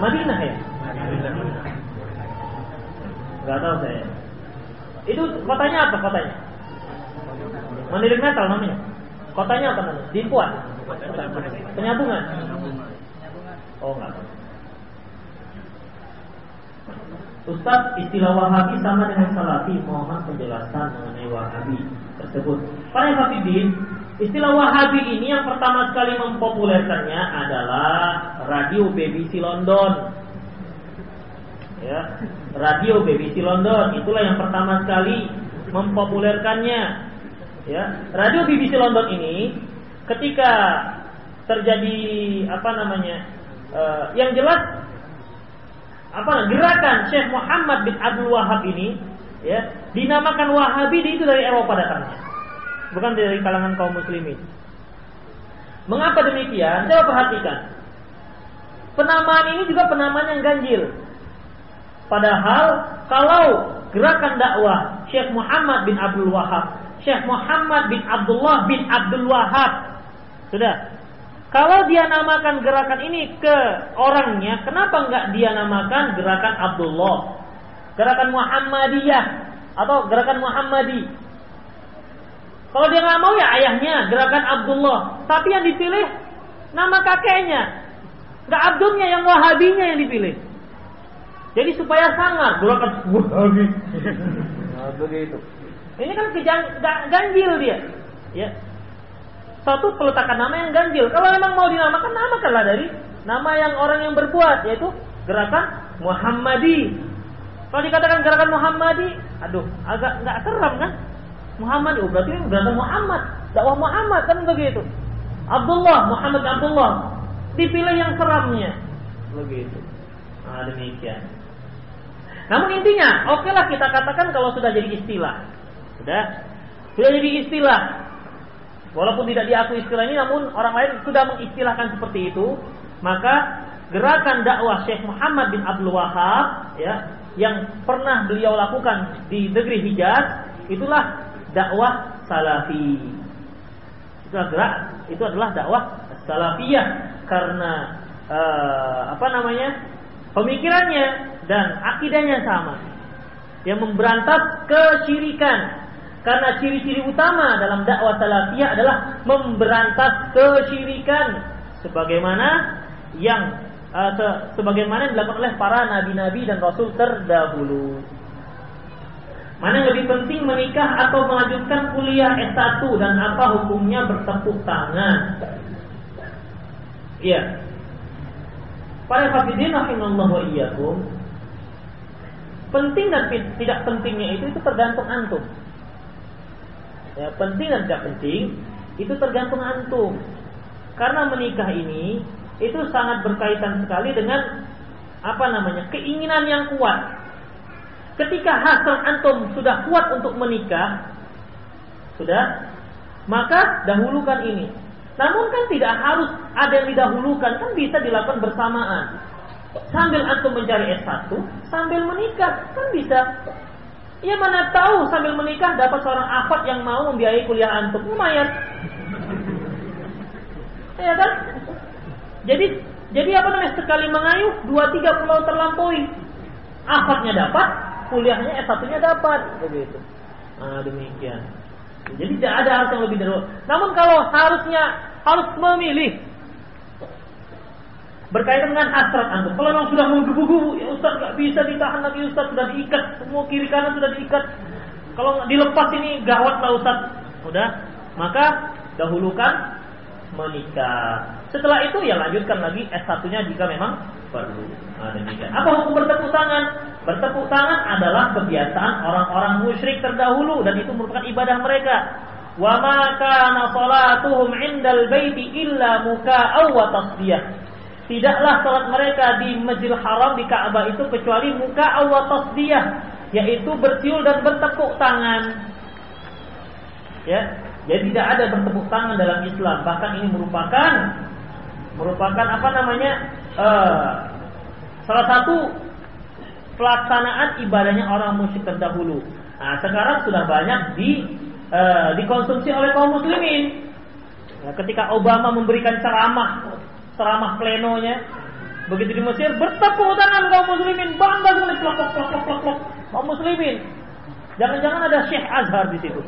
Speaker 1: Madinah ya? Enggak tahu saya. Itu kotanya apa kotanya? Mandailing Natal namanya. Kotanya apa namanya? Dimpuan. Penyambungan. Oh enggak. Ustaz, istilah Wahabi sama dengan Salafi. Mohon penjelasan mengenai Wahabi tersebut. Para Hafidin, istilah Wahabi ini yang pertama sekali mempopulerkannya adalah radio BBC London. Ya, radio BBC London itulah yang pertama sekali mempopulerkannya. Ya, radio BBC London ini ketika terjadi apa namanya uh, yang jelas apa gerakan Syekh Muhammad bin Abdul Wahab ini ya dinamakan Wahabi itu dari Eropa datangnya bukan dari kalangan kaum muslimin mengapa demikian coba perhatikan penamaan ini juga penamaan yang ganjil padahal kalau gerakan dakwah Syekh Muhammad bin Abdul Wahab. Syekh Muhammad bin Abdullah bin Abdul Wahab. Sudah. Kalau dia namakan gerakan ini ke orangnya, kenapa enggak dia namakan gerakan Abdullah? Gerakan Muhammadiyah atau gerakan Muhammadi. Kalau dia nggak mau ya ayahnya, gerakan Abdullah. Tapi yang dipilih nama kakeknya. Nggak Abdulnya, yang Wahabinya yang dipilih. Jadi supaya sangat gerakan Wahabi. nah, begitu. Ini kan kejang, ganjil dia. Ya. Satu peletakan nama yang ganjil. Kalau memang mau dinamakan, namakanlah dari nama yang orang yang berbuat, yaitu gerakan Muhammadi. Kalau dikatakan gerakan Muhammadi, aduh, agak nggak seram kan? Muhammad, oh berarti gerakan Muhammad, dakwah Muhammad kan begitu. Abdullah, Muhammad Abdullah, dipilih yang seramnya, begitu. Nah, demikian. Namun intinya, oke lah kita katakan kalau sudah jadi istilah. Sudah? Sudah jadi istilah. Walaupun tidak diakui istilah ini, namun orang lain sudah mengistilahkan seperti itu, maka gerakan dakwah Syekh Muhammad bin Abdul Wahab ya, yang pernah beliau lakukan di negeri Hijaz, itulah dakwah salafi. Itu adalah itu adalah dakwah salafiyah karena uh, apa namanya? pemikirannya dan akidahnya sama. Yang memberantas kesyirikan. Karena ciri-ciri utama dalam dakwah salafiyah adalah memberantas kesyirikan sebagaimana yang uh, se sebagaimana dilakukan oleh para nabi-nabi dan rasul terdahulu. Mana yang lebih penting menikah atau melanjutkan kuliah S1 dan apa hukumnya bertepuk tangan? Iya. Para hafidin rahimallahu wa iyyakum. Penting dan tidak pentingnya itu itu tergantung antum. Ya, penting dan tidak penting itu tergantung antum. Karena menikah ini itu sangat berkaitan sekali dengan apa namanya? keinginan yang kuat. Ketika hasrat antum sudah kuat untuk menikah, sudah, maka dahulukan ini. Namun kan tidak harus ada yang didahulukan, kan bisa dilakukan bersamaan. Sambil antum mencari S1, sambil menikah, kan bisa. Ya mana tahu sambil menikah dapat seorang akhwat yang mau membiayai kuliah antum lumayan. Ya kan? Jadi jadi apa namanya sekali mengayuh dua tiga pulau terlampaui. Akhwatnya dapat, kuliahnya S1-nya dapat begitu. Nah, demikian. Jadi tidak ada hal yang lebih dari Namun kalau harusnya harus memilih berkaitan dengan hasrat antum. Kalau memang sudah menggebu-gebu, ya Ustaz nggak bisa ditahan lagi Ustaz sudah diikat, semua kiri kanan sudah diikat. Kalau dilepas ini gawat lah Ustaz. Udah, maka dahulukan menikah. Setelah itu ya lanjutkan lagi S1-nya jika memang perlu. Nah, demikian. Apa hukum bertepuk tangan? Bertepuk tangan adalah kebiasaan orang-orang musyrik terdahulu dan itu merupakan ibadah mereka. Wa ma kana salatuhum 'indal baiti illa muka'aw wa tasdiyah. Tidaklah salat mereka di Masjidil Haram di Ka'bah itu kecuali muka wa tasdiyah, yaitu bersiul dan bertepuk tangan. Ya, jadi tidak ada bertepuk tangan dalam Islam. Bahkan ini merupakan merupakan apa namanya? Uh, salah satu pelaksanaan ibadahnya orang musyrik terdahulu. Nah, sekarang sudah banyak di uh, dikonsumsi oleh kaum muslimin. Ya, ketika Obama memberikan ceramah ceramah plenonya. Begitu di Mesir bertepuk tangan kaum muslimin. Bangga sekali. Plok plok plok kaum muslimin. Jangan-jangan ada Syekh Azhar di situ.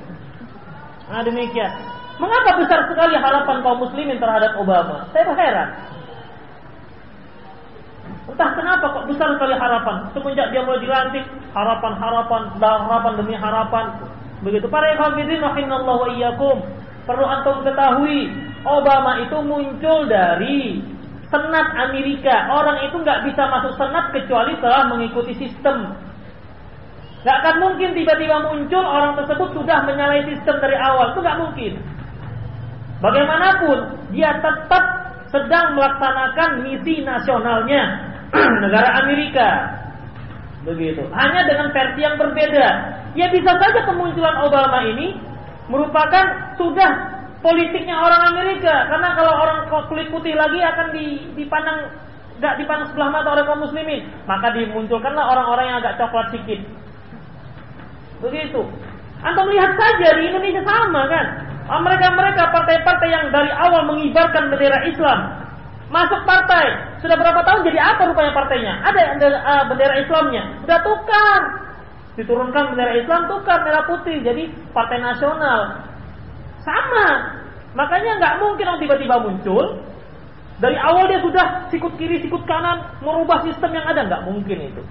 Speaker 1: Nah demikian. Mengapa besar sekali harapan kaum muslimin terhadap Obama? Saya heran entah kenapa kok besar sekali harapan. Semenjak dia mulai dilantik harapan harapan harapan demi harapan. Begitu. Para hadirin rahimallahu wa iyyakum perlu antum ketahui Obama itu muncul dari Senat Amerika. Orang itu nggak bisa masuk Senat kecuali telah mengikuti sistem. Gak akan mungkin tiba-tiba muncul orang tersebut sudah menyalahi sistem dari awal. Itu nggak mungkin. Bagaimanapun dia tetap sedang melaksanakan misi nasionalnya <clears throat> negara Amerika. Begitu. Hanya dengan versi yang berbeda. Ya bisa saja kemunculan Obama ini merupakan sudah politiknya orang Amerika karena kalau orang kulit putih lagi akan dipandang nggak dipandang sebelah mata oleh kaum muslimin maka dimunculkanlah orang-orang yang agak coklat sedikit Begitu. Antum lihat saja di Indonesia sama kan. Mereka-mereka partai-partai yang dari awal mengibarkan bendera Islam masuk partai sudah berapa tahun jadi apa rupanya partainya? Ada uh, bendera Islamnya, sudah tukar, diturunkan bendera Islam tukar merah putih jadi partai nasional sama. Makanya nggak mungkin orang tiba-tiba muncul dari awal dia sudah sikut kiri sikut kanan merubah sistem yang ada nggak mungkin itu.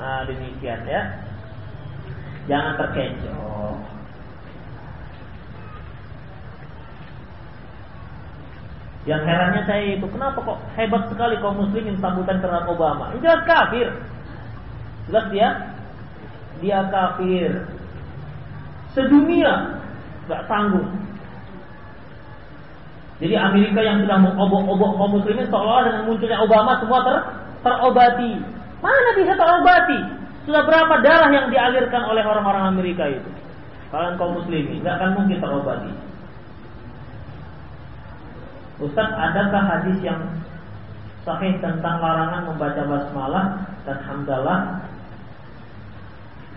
Speaker 1: Nah demikian ya. Jangan terkecoh. Yang herannya saya itu kenapa kok hebat sekali kaum muslimin sambutan terhadap Obama? Ini jelas kafir. Jelas dia dia kafir. Sedunia nggak sanggup. Jadi Amerika yang sudah mengobok-obok kaum muslimin seolah dengan munculnya Obama semua ter terobati. Mana bisa terobati? Sudah berapa darah yang dialirkan oleh orang-orang Amerika itu? Kalian kaum muslimin, nggak akan mungkin terobati. Ustaz, adakah hadis yang sahih tentang larangan membaca basmalah dan hamdalah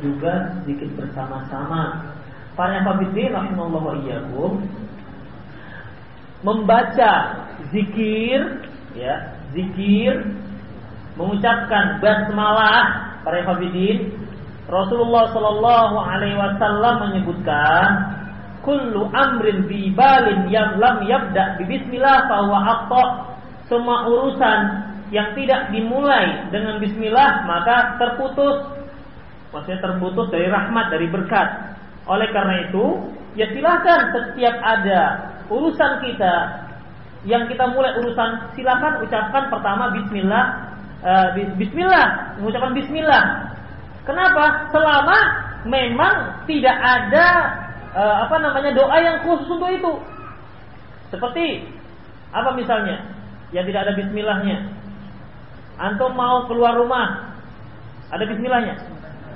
Speaker 1: juga sedikit bersama-sama. Para Fabidin rahimahullah iyyakum membaca zikir ya, zikir mengucapkan basmalah para hafidin, Rasulullah Shallallahu Alaihi Wasallam menyebutkan, kullu amrin bi balin yang lam yabda bi Bismillah bahwa akta semua urusan yang tidak dimulai dengan Bismillah maka terputus, maksudnya terputus dari rahmat dari berkat. Oleh karena itu, ya silahkan setiap ada urusan kita yang kita mulai urusan silakan ucapkan pertama Bismillah uh, bismillah, mengucapkan bismillah. Kenapa? Selama memang tidak ada uh, apa namanya doa yang khusus untuk itu. Seperti apa misalnya? Yang tidak ada bismillahnya. Antum mau keluar rumah, ada bismillahnya?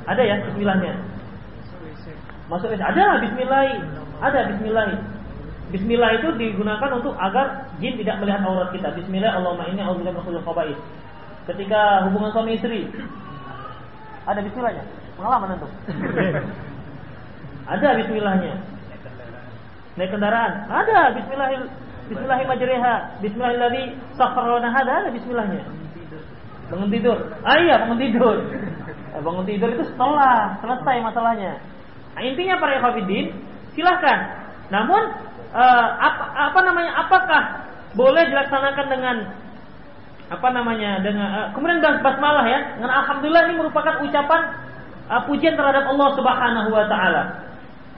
Speaker 1: Ada ya bismillahnya? Masuk ada bismillah, ada bismillah. Bismillah itu digunakan untuk agar jin tidak melihat aurat kita. Bismillah Allahumma inni a'udzubika min khaba'ith ketika hubungan suami istri. Ada bismillahnya. Pengalaman tentu. ada bismillahnya. Naik kendaraan, ada bismillah Bismillahir majriha, bismillahilladzi sakharana hada, ada bismillahnya. Bangun tidur. Ah iya, bangun tidur. Eh, bangun tidur itu setelah selesai masalahnya. Nah, intinya para ikhwatiddin, silahkan. Namun uh, apa, apa namanya? Apakah boleh dilaksanakan dengan apa namanya dengan uh, kemudian basmalah ya dengan alhamdulillah ini merupakan ucapan uh, pujian terhadap Allah Subhanahu wa taala.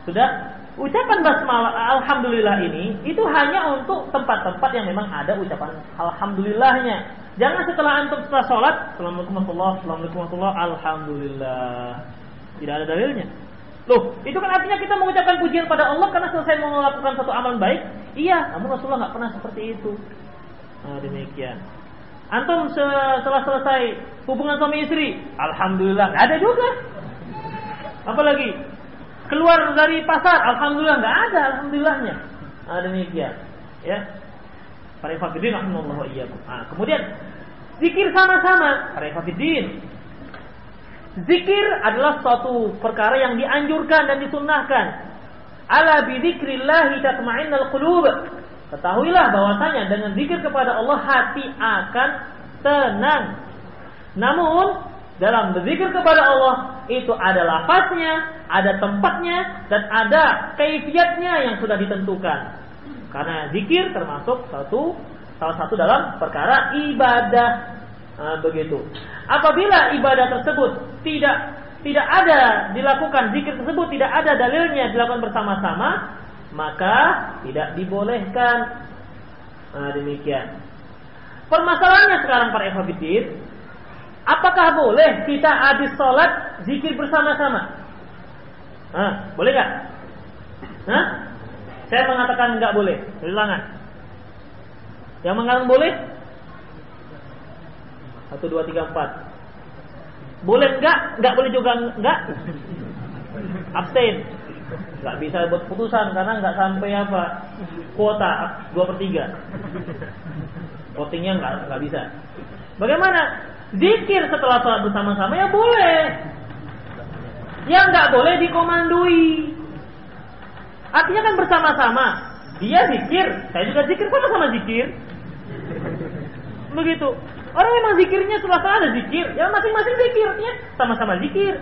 Speaker 1: Sudah ucapan basmalah alhamdulillah ini itu hanya untuk tempat-tempat yang memang ada ucapan alhamdulillahnya. Jangan setelah antum setelah sholat, assalamualaikum warahmatullahi warahmatullahi alhamdulillah. Tidak ada dalilnya. Loh, itu kan artinya kita mengucapkan pujian pada Allah karena selesai melakukan satu amalan baik. Iya, namun Rasulullah nggak pernah seperti itu. Nah, demikian. Antum setelah selesai hubungan suami istri, alhamdulillah nggak ada juga. Apalagi keluar dari pasar, alhamdulillah nggak ada, alhamdulillahnya. Nah, demikian, ya. Para fakidin rahimahullah iyyakum. Nah, kemudian zikir sama-sama, para fakidin. Zikir adalah suatu perkara yang dianjurkan dan disunnahkan. Ala bi dzikrillah tatma'innul qulub. Ketahuilah bahwasanya dengan zikir kepada Allah hati akan tenang. Namun dalam berzikir kepada Allah itu ada lafaznya, ada tempatnya dan ada kaifiatnya yang sudah ditentukan. Karena zikir termasuk satu salah satu dalam perkara ibadah. Nah, begitu. Apabila ibadah tersebut tidak tidak ada dilakukan zikir tersebut tidak ada dalilnya dilakukan bersama-sama, maka tidak dibolehkan. Nah, demikian. Permasalahannya sekarang para ikhwatiddin, apakah boleh kita habis sholat zikir bersama-sama? Nah, boleh nggak? Nah, saya mengatakan nggak boleh, Hilangan. Yang mengatakan boleh? Satu, dua, tiga, empat. Boleh nggak? Nggak boleh juga nggak? Abstain nggak bisa buat putusan karena nggak sampai apa kuota dua per tiga votingnya nggak nggak bisa bagaimana zikir setelah sholat bersama-sama ya boleh yang nggak boleh dikomandoi. Artinya kan bersama-sama. Dia zikir, saya juga zikir, sama-sama zikir. Begitu. Orang memang zikirnya suasana ada zikir, ya masing-masing zikir, ya sama-sama zikir.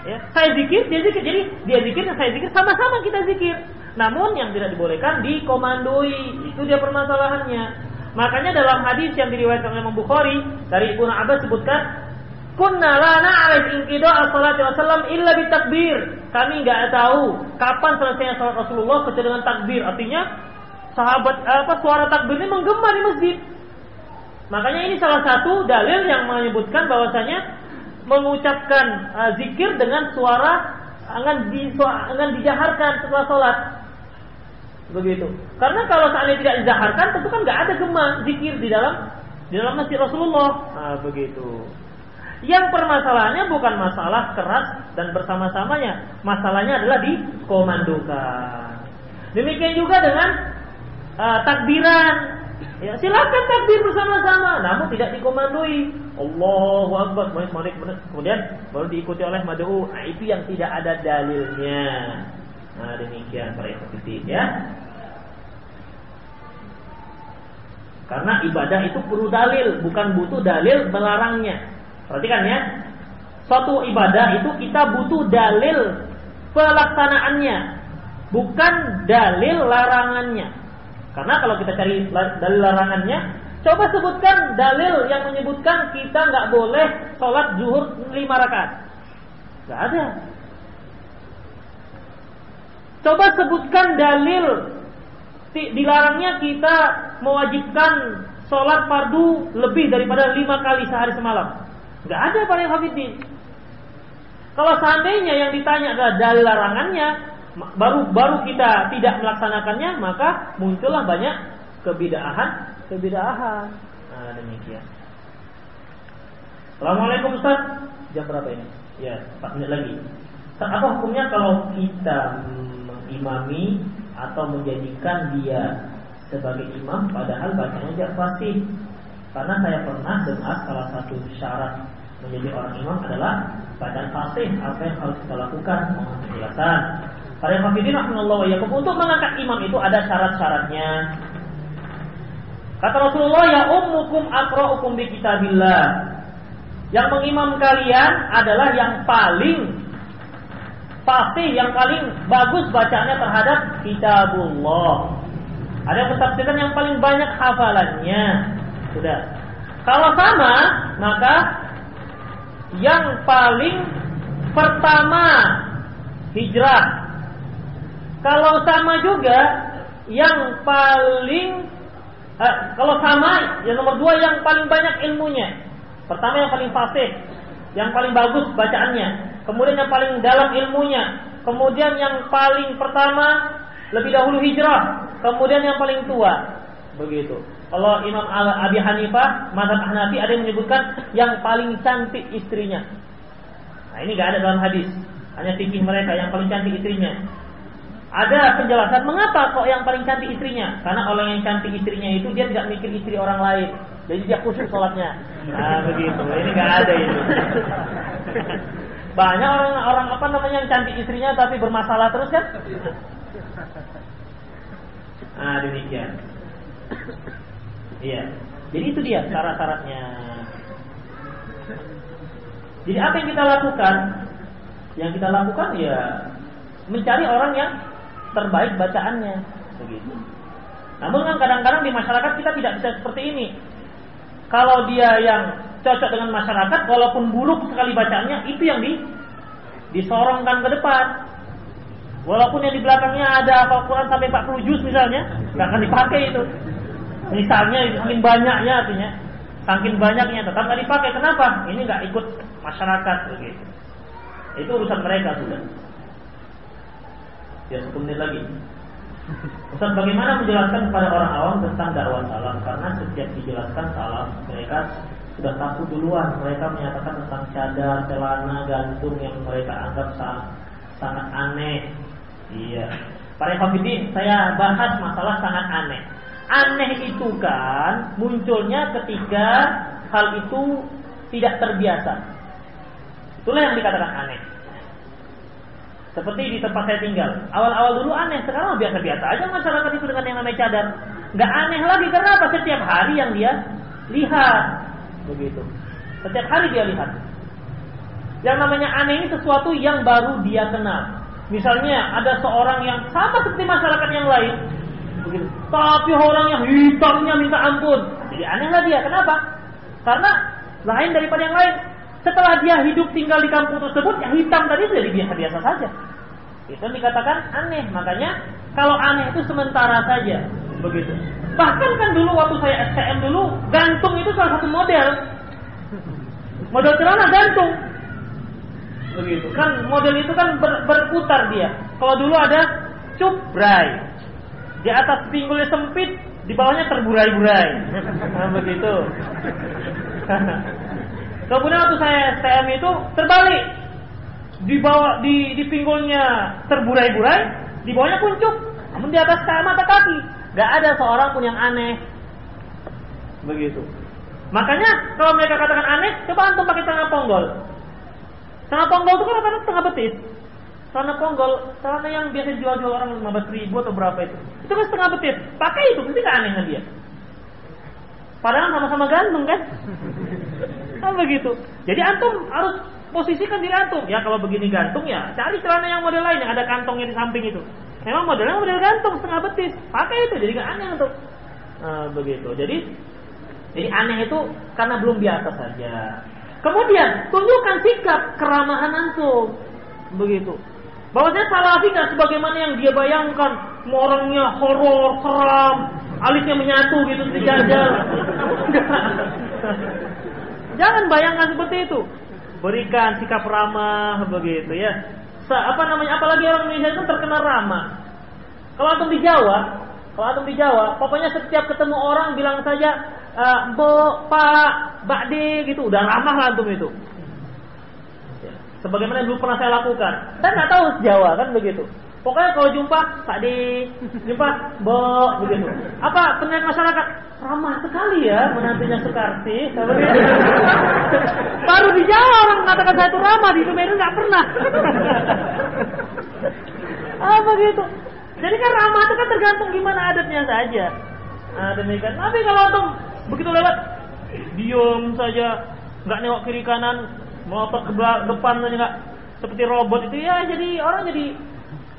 Speaker 1: Ya, saya zikir, dia zikir. Jadi dia zikir dan saya zikir sama-sama kita zikir. Namun yang tidak dibolehkan dikomandoi. Itu dia permasalahannya. Makanya dalam hadis yang diriwayatkan oleh Imam Bukhari dari Ibnu Abbas sebutkan Kunna la na'rif inqida'a salati wasallam illa bitakbir. Kami nggak tahu kapan selesainya salat Rasulullah kecuali dengan takbir. Artinya sahabat apa suara takbir ini menggema di masjid. Makanya ini salah satu dalil yang menyebutkan bahwasanya mengucapkan uh, zikir dengan suara akan di akan dijaharkan setelah sholat. Begitu. Karena kalau seandainya tidak dijaharkan, tentu kan nggak ada gema zikir di dalam di dalam masjid Rasulullah. Nah, begitu. Yang permasalahannya bukan masalah keras dan bersama-samanya, masalahnya adalah dikomandokan. Demikian juga dengan uh, takbiran. Ya, silakan takbir bersama-sama, namun tidak dikomandoi. Allahu Akbar, kemudian baru diikuti oleh madhu. Nah, itu yang tidak ada dalilnya. Nah, demikian para ikhwan ya. Karena ibadah itu perlu dalil, bukan butuh dalil melarangnya. Perhatikan ya. Suatu ibadah itu kita butuh dalil pelaksanaannya, bukan dalil larangannya. Karena kalau kita cari dalil larangannya, coba sebutkan dalil yang menyebutkan kita nggak boleh sholat zuhur lima rakaat. Nggak ada. Coba sebutkan dalil dilarangnya kita mewajibkan sholat fardu lebih daripada lima kali sehari semalam. Nggak ada para hafidin. Kalau seandainya yang ditanya adalah dalil larangannya, baru baru kita tidak melaksanakannya maka muncullah banyak kebidahan kebidahan nah demikian. Assalamualaikum Ustaz. Jam berapa ini? Ya 4 menit lagi. Ustaz, apa hukumnya kalau kita mengimami atau menjadikan dia sebagai imam padahal bacanya tidak fasih? Karena saya pernah dengar salah satu syarat menjadi orang imam adalah bacaan fasih. Apa yang harus kita lakukan? Mohon penjelasan Para hafidin rahimahullah wa untuk mengangkat imam itu ada syarat-syaratnya. Kata Rasulullah ya ummukum aqra'ukum bi kitabillah. Yang mengimam kalian adalah yang paling pasti yang paling bagus bacanya terhadap kitabullah. Ada yang yang paling banyak hafalannya. Sudah. Kalau sama, maka yang paling pertama hijrah kalau sama juga yang paling eh, kalau sama yang nomor dua yang paling banyak ilmunya. Pertama yang paling fasih, yang paling bagus bacaannya. Kemudian yang paling dalam ilmunya. Kemudian yang paling pertama lebih dahulu hijrah. Kemudian yang paling tua. Begitu. Kalau Imam Abi Hanifah, Mazhab Hanafi ada yang menyebutkan yang paling cantik istrinya. Nah ini gak ada dalam hadis. Hanya fikih mereka yang paling cantik istrinya. Ada penjelasan mengapa kok yang paling cantik istrinya? Karena orang yang cantik istrinya itu dia tidak mikir istri orang lain. Jadi dia khusus sholatnya. Nah begitu. Ini nggak ada itu. Banyak orang orang apa namanya yang cantik istrinya tapi bermasalah terus kan? Nah demikian. Iya. Jadi itu dia syarat-syaratnya. Jadi apa yang kita lakukan? Yang kita lakukan ya mencari orang yang terbaik bacaannya begitu. Namun kan kadang-kadang di masyarakat kita tidak bisa seperti ini. Kalau dia yang cocok dengan masyarakat, walaupun buruk sekali bacaannya, itu yang di, disorongkan ke depan. Walaupun yang di belakangnya ada Al-Quran sampai 40 juz misalnya, nggak akan dipakai itu. Misalnya saking banyaknya artinya, saking banyaknya tetap nggak dipakai. Kenapa? Ini nggak ikut masyarakat begitu. Itu urusan mereka sudah. Ya satu menit lagi. Ustaz bagaimana menjelaskan kepada orang awam tentang dakwah salam? Karena setiap dijelaskan salam Mereka sudah takut duluan. Mereka menyatakan tentang cadar, celana, gantung Yang mereka anggap sangat, sangat aneh. Iya. Para Hafidin, saya bahas masalah sangat aneh. Aneh itu kan munculnya ketika hal itu tidak terbiasa. Itulah yang dikatakan aneh Seperti di tempat saya tinggal. Awal-awal dulu aneh, sekarang biasa-biasa aja masyarakat itu dengan yang namanya cadar. Nggak aneh lagi karena apa? Setiap hari yang dia lihat. Begitu. Setiap hari dia lihat. Yang namanya aneh ini sesuatu yang baru dia kenal. Misalnya ada seorang yang sama seperti masyarakat yang lain, begitu. Tapi orang yang hitamnya minta ampun. Jadi anehlah dia. Kenapa? Karena lain daripada yang lain. Setelah dia hidup tinggal di kampung tersebut, yang hitam tadi jadi biasa-biasa saja. Itu dikatakan aneh. Makanya kalau aneh itu sementara saja. Begitu. Bahkan kan dulu waktu saya STM dulu, gantung itu salah satu model. Model celana gantung. Begitu. Kan model itu kan ber, berputar dia. Kalau dulu ada cuprai. Di atas pinggulnya sempit, di bawahnya terburai-burai. Nah, <laughs> begitu. <laughs> Kemudian waktu saya STM itu terbalik. Di bawah di di pinggulnya terburai-burai, di bawahnya kuncup. Namun di atas mata kaki, gak ada seorang pun yang aneh. Begitu. Makanya kalau mereka katakan aneh, coba antum pakai celana ponggol. Celana ponggol itu kan karena setengah betis. Celana ponggol, celana yang biasa dijual-jual orang 15 ribu atau berapa itu. Itu kan setengah betis. Pakai itu, pasti gak aneh dia. Padahal sama-sama gantung kan? Kan begitu. Jadi antum harus posisikan diri antum. Ya kalau begini gantung ya cari celana yang model lain yang ada kantongnya di samping itu. Memang modelnya model gantung setengah betis. Pakai itu jadi gak aneh untuk nah, begitu. Jadi jadi aneh itu karena belum biasa saja. Kemudian tunjukkan sikap keramahan antum. Begitu. Bahwasanya salafi nggak sebagaimana yang dia bayangkan, orangnya horor, seram, alisnya menyatu gitu sejajar. <laughs> Jangan bayangkan seperti itu. Berikan sikap ramah begitu ya. Apa namanya? Apalagi orang Indonesia itu terkenal ramah. Kalau antum di Jawa, kalau antum di Jawa, pokoknya setiap ketemu orang bilang saja uh, Bo, Pak, Bakde gitu, udah ramah lah antum itu. Sebagaimana dulu pernah saya lakukan. Dan nggak tahu Jawa kan begitu. Pokoknya kalau jumpa Pak D, jumpa Bo, begitu. Apa penilaian masyarakat? Ramah sekali ya menantunya Soekarti. Baru di Jawa orang mengatakan saya itu ramah di Medan nggak pernah. ah begitu. Jadi kan ramah itu kan tergantung gimana adatnya saja. Nah, demikian. Tapi kalau antum begitu lewat, diem saja, nggak nengok kiri kanan, melotot ke depan saja nggak seperti robot itu ya jadi orang jadi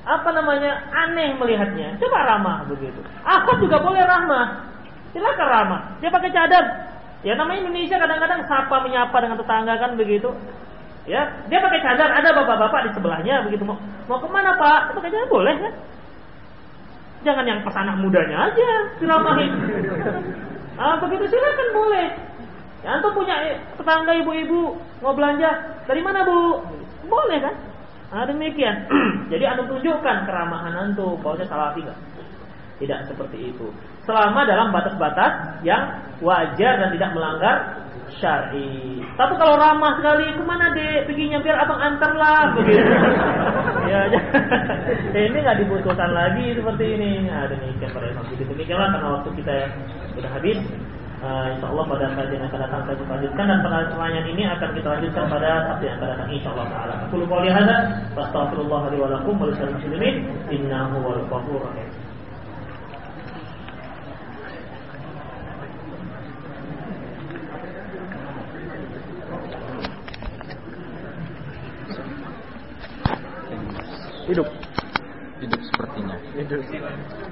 Speaker 1: apa namanya aneh melihatnya. Coba ramah begitu. Aku juga boleh ramah. Silakan ramah. Dia pakai cadar. Ya namanya Indonesia kadang-kadang sapa menyapa dengan tetangga kan begitu. Ya, dia pakai cadar, ada bapak-bapak di sebelahnya begitu mau mau ke mana pak? Pakai cadar boleh kan? Jangan yang pas anak mudanya aja diramahin. <laughs> Ah, begitu silakan boleh. Ya, antum punya tetangga ibu-ibu mau belanja dari mana bu? Boleh kan? Nah, demikian. <clears throat> Jadi antum tunjukkan keramahan antum, bahwasanya salafi enggak. Tidak seperti itu. Selama dalam batas-batas yang wajar dan tidak melanggar syar'i. Tapi kalau ramah sekali, ke mana dek? Perginya biar abang antar lah, <laughs> begitu. <laughs> ya, ini nggak dibutuhkan lagi seperti ini. Nah, demikian imam. Demikianlah karena waktu kita sudah habis. Uh, insya Allah pada saat yang akan datang kita lanjutkan dan pertanyaan ini akan kita lanjutkan pada sabtu yang akan datang insya Allah taala. Aku lupa lihat Astagfirullah li wa lakum wa lisal muslimin innahu wal ghafurur rahim.
Speaker 2: Hidup. Hidup sepertinya. Hidup.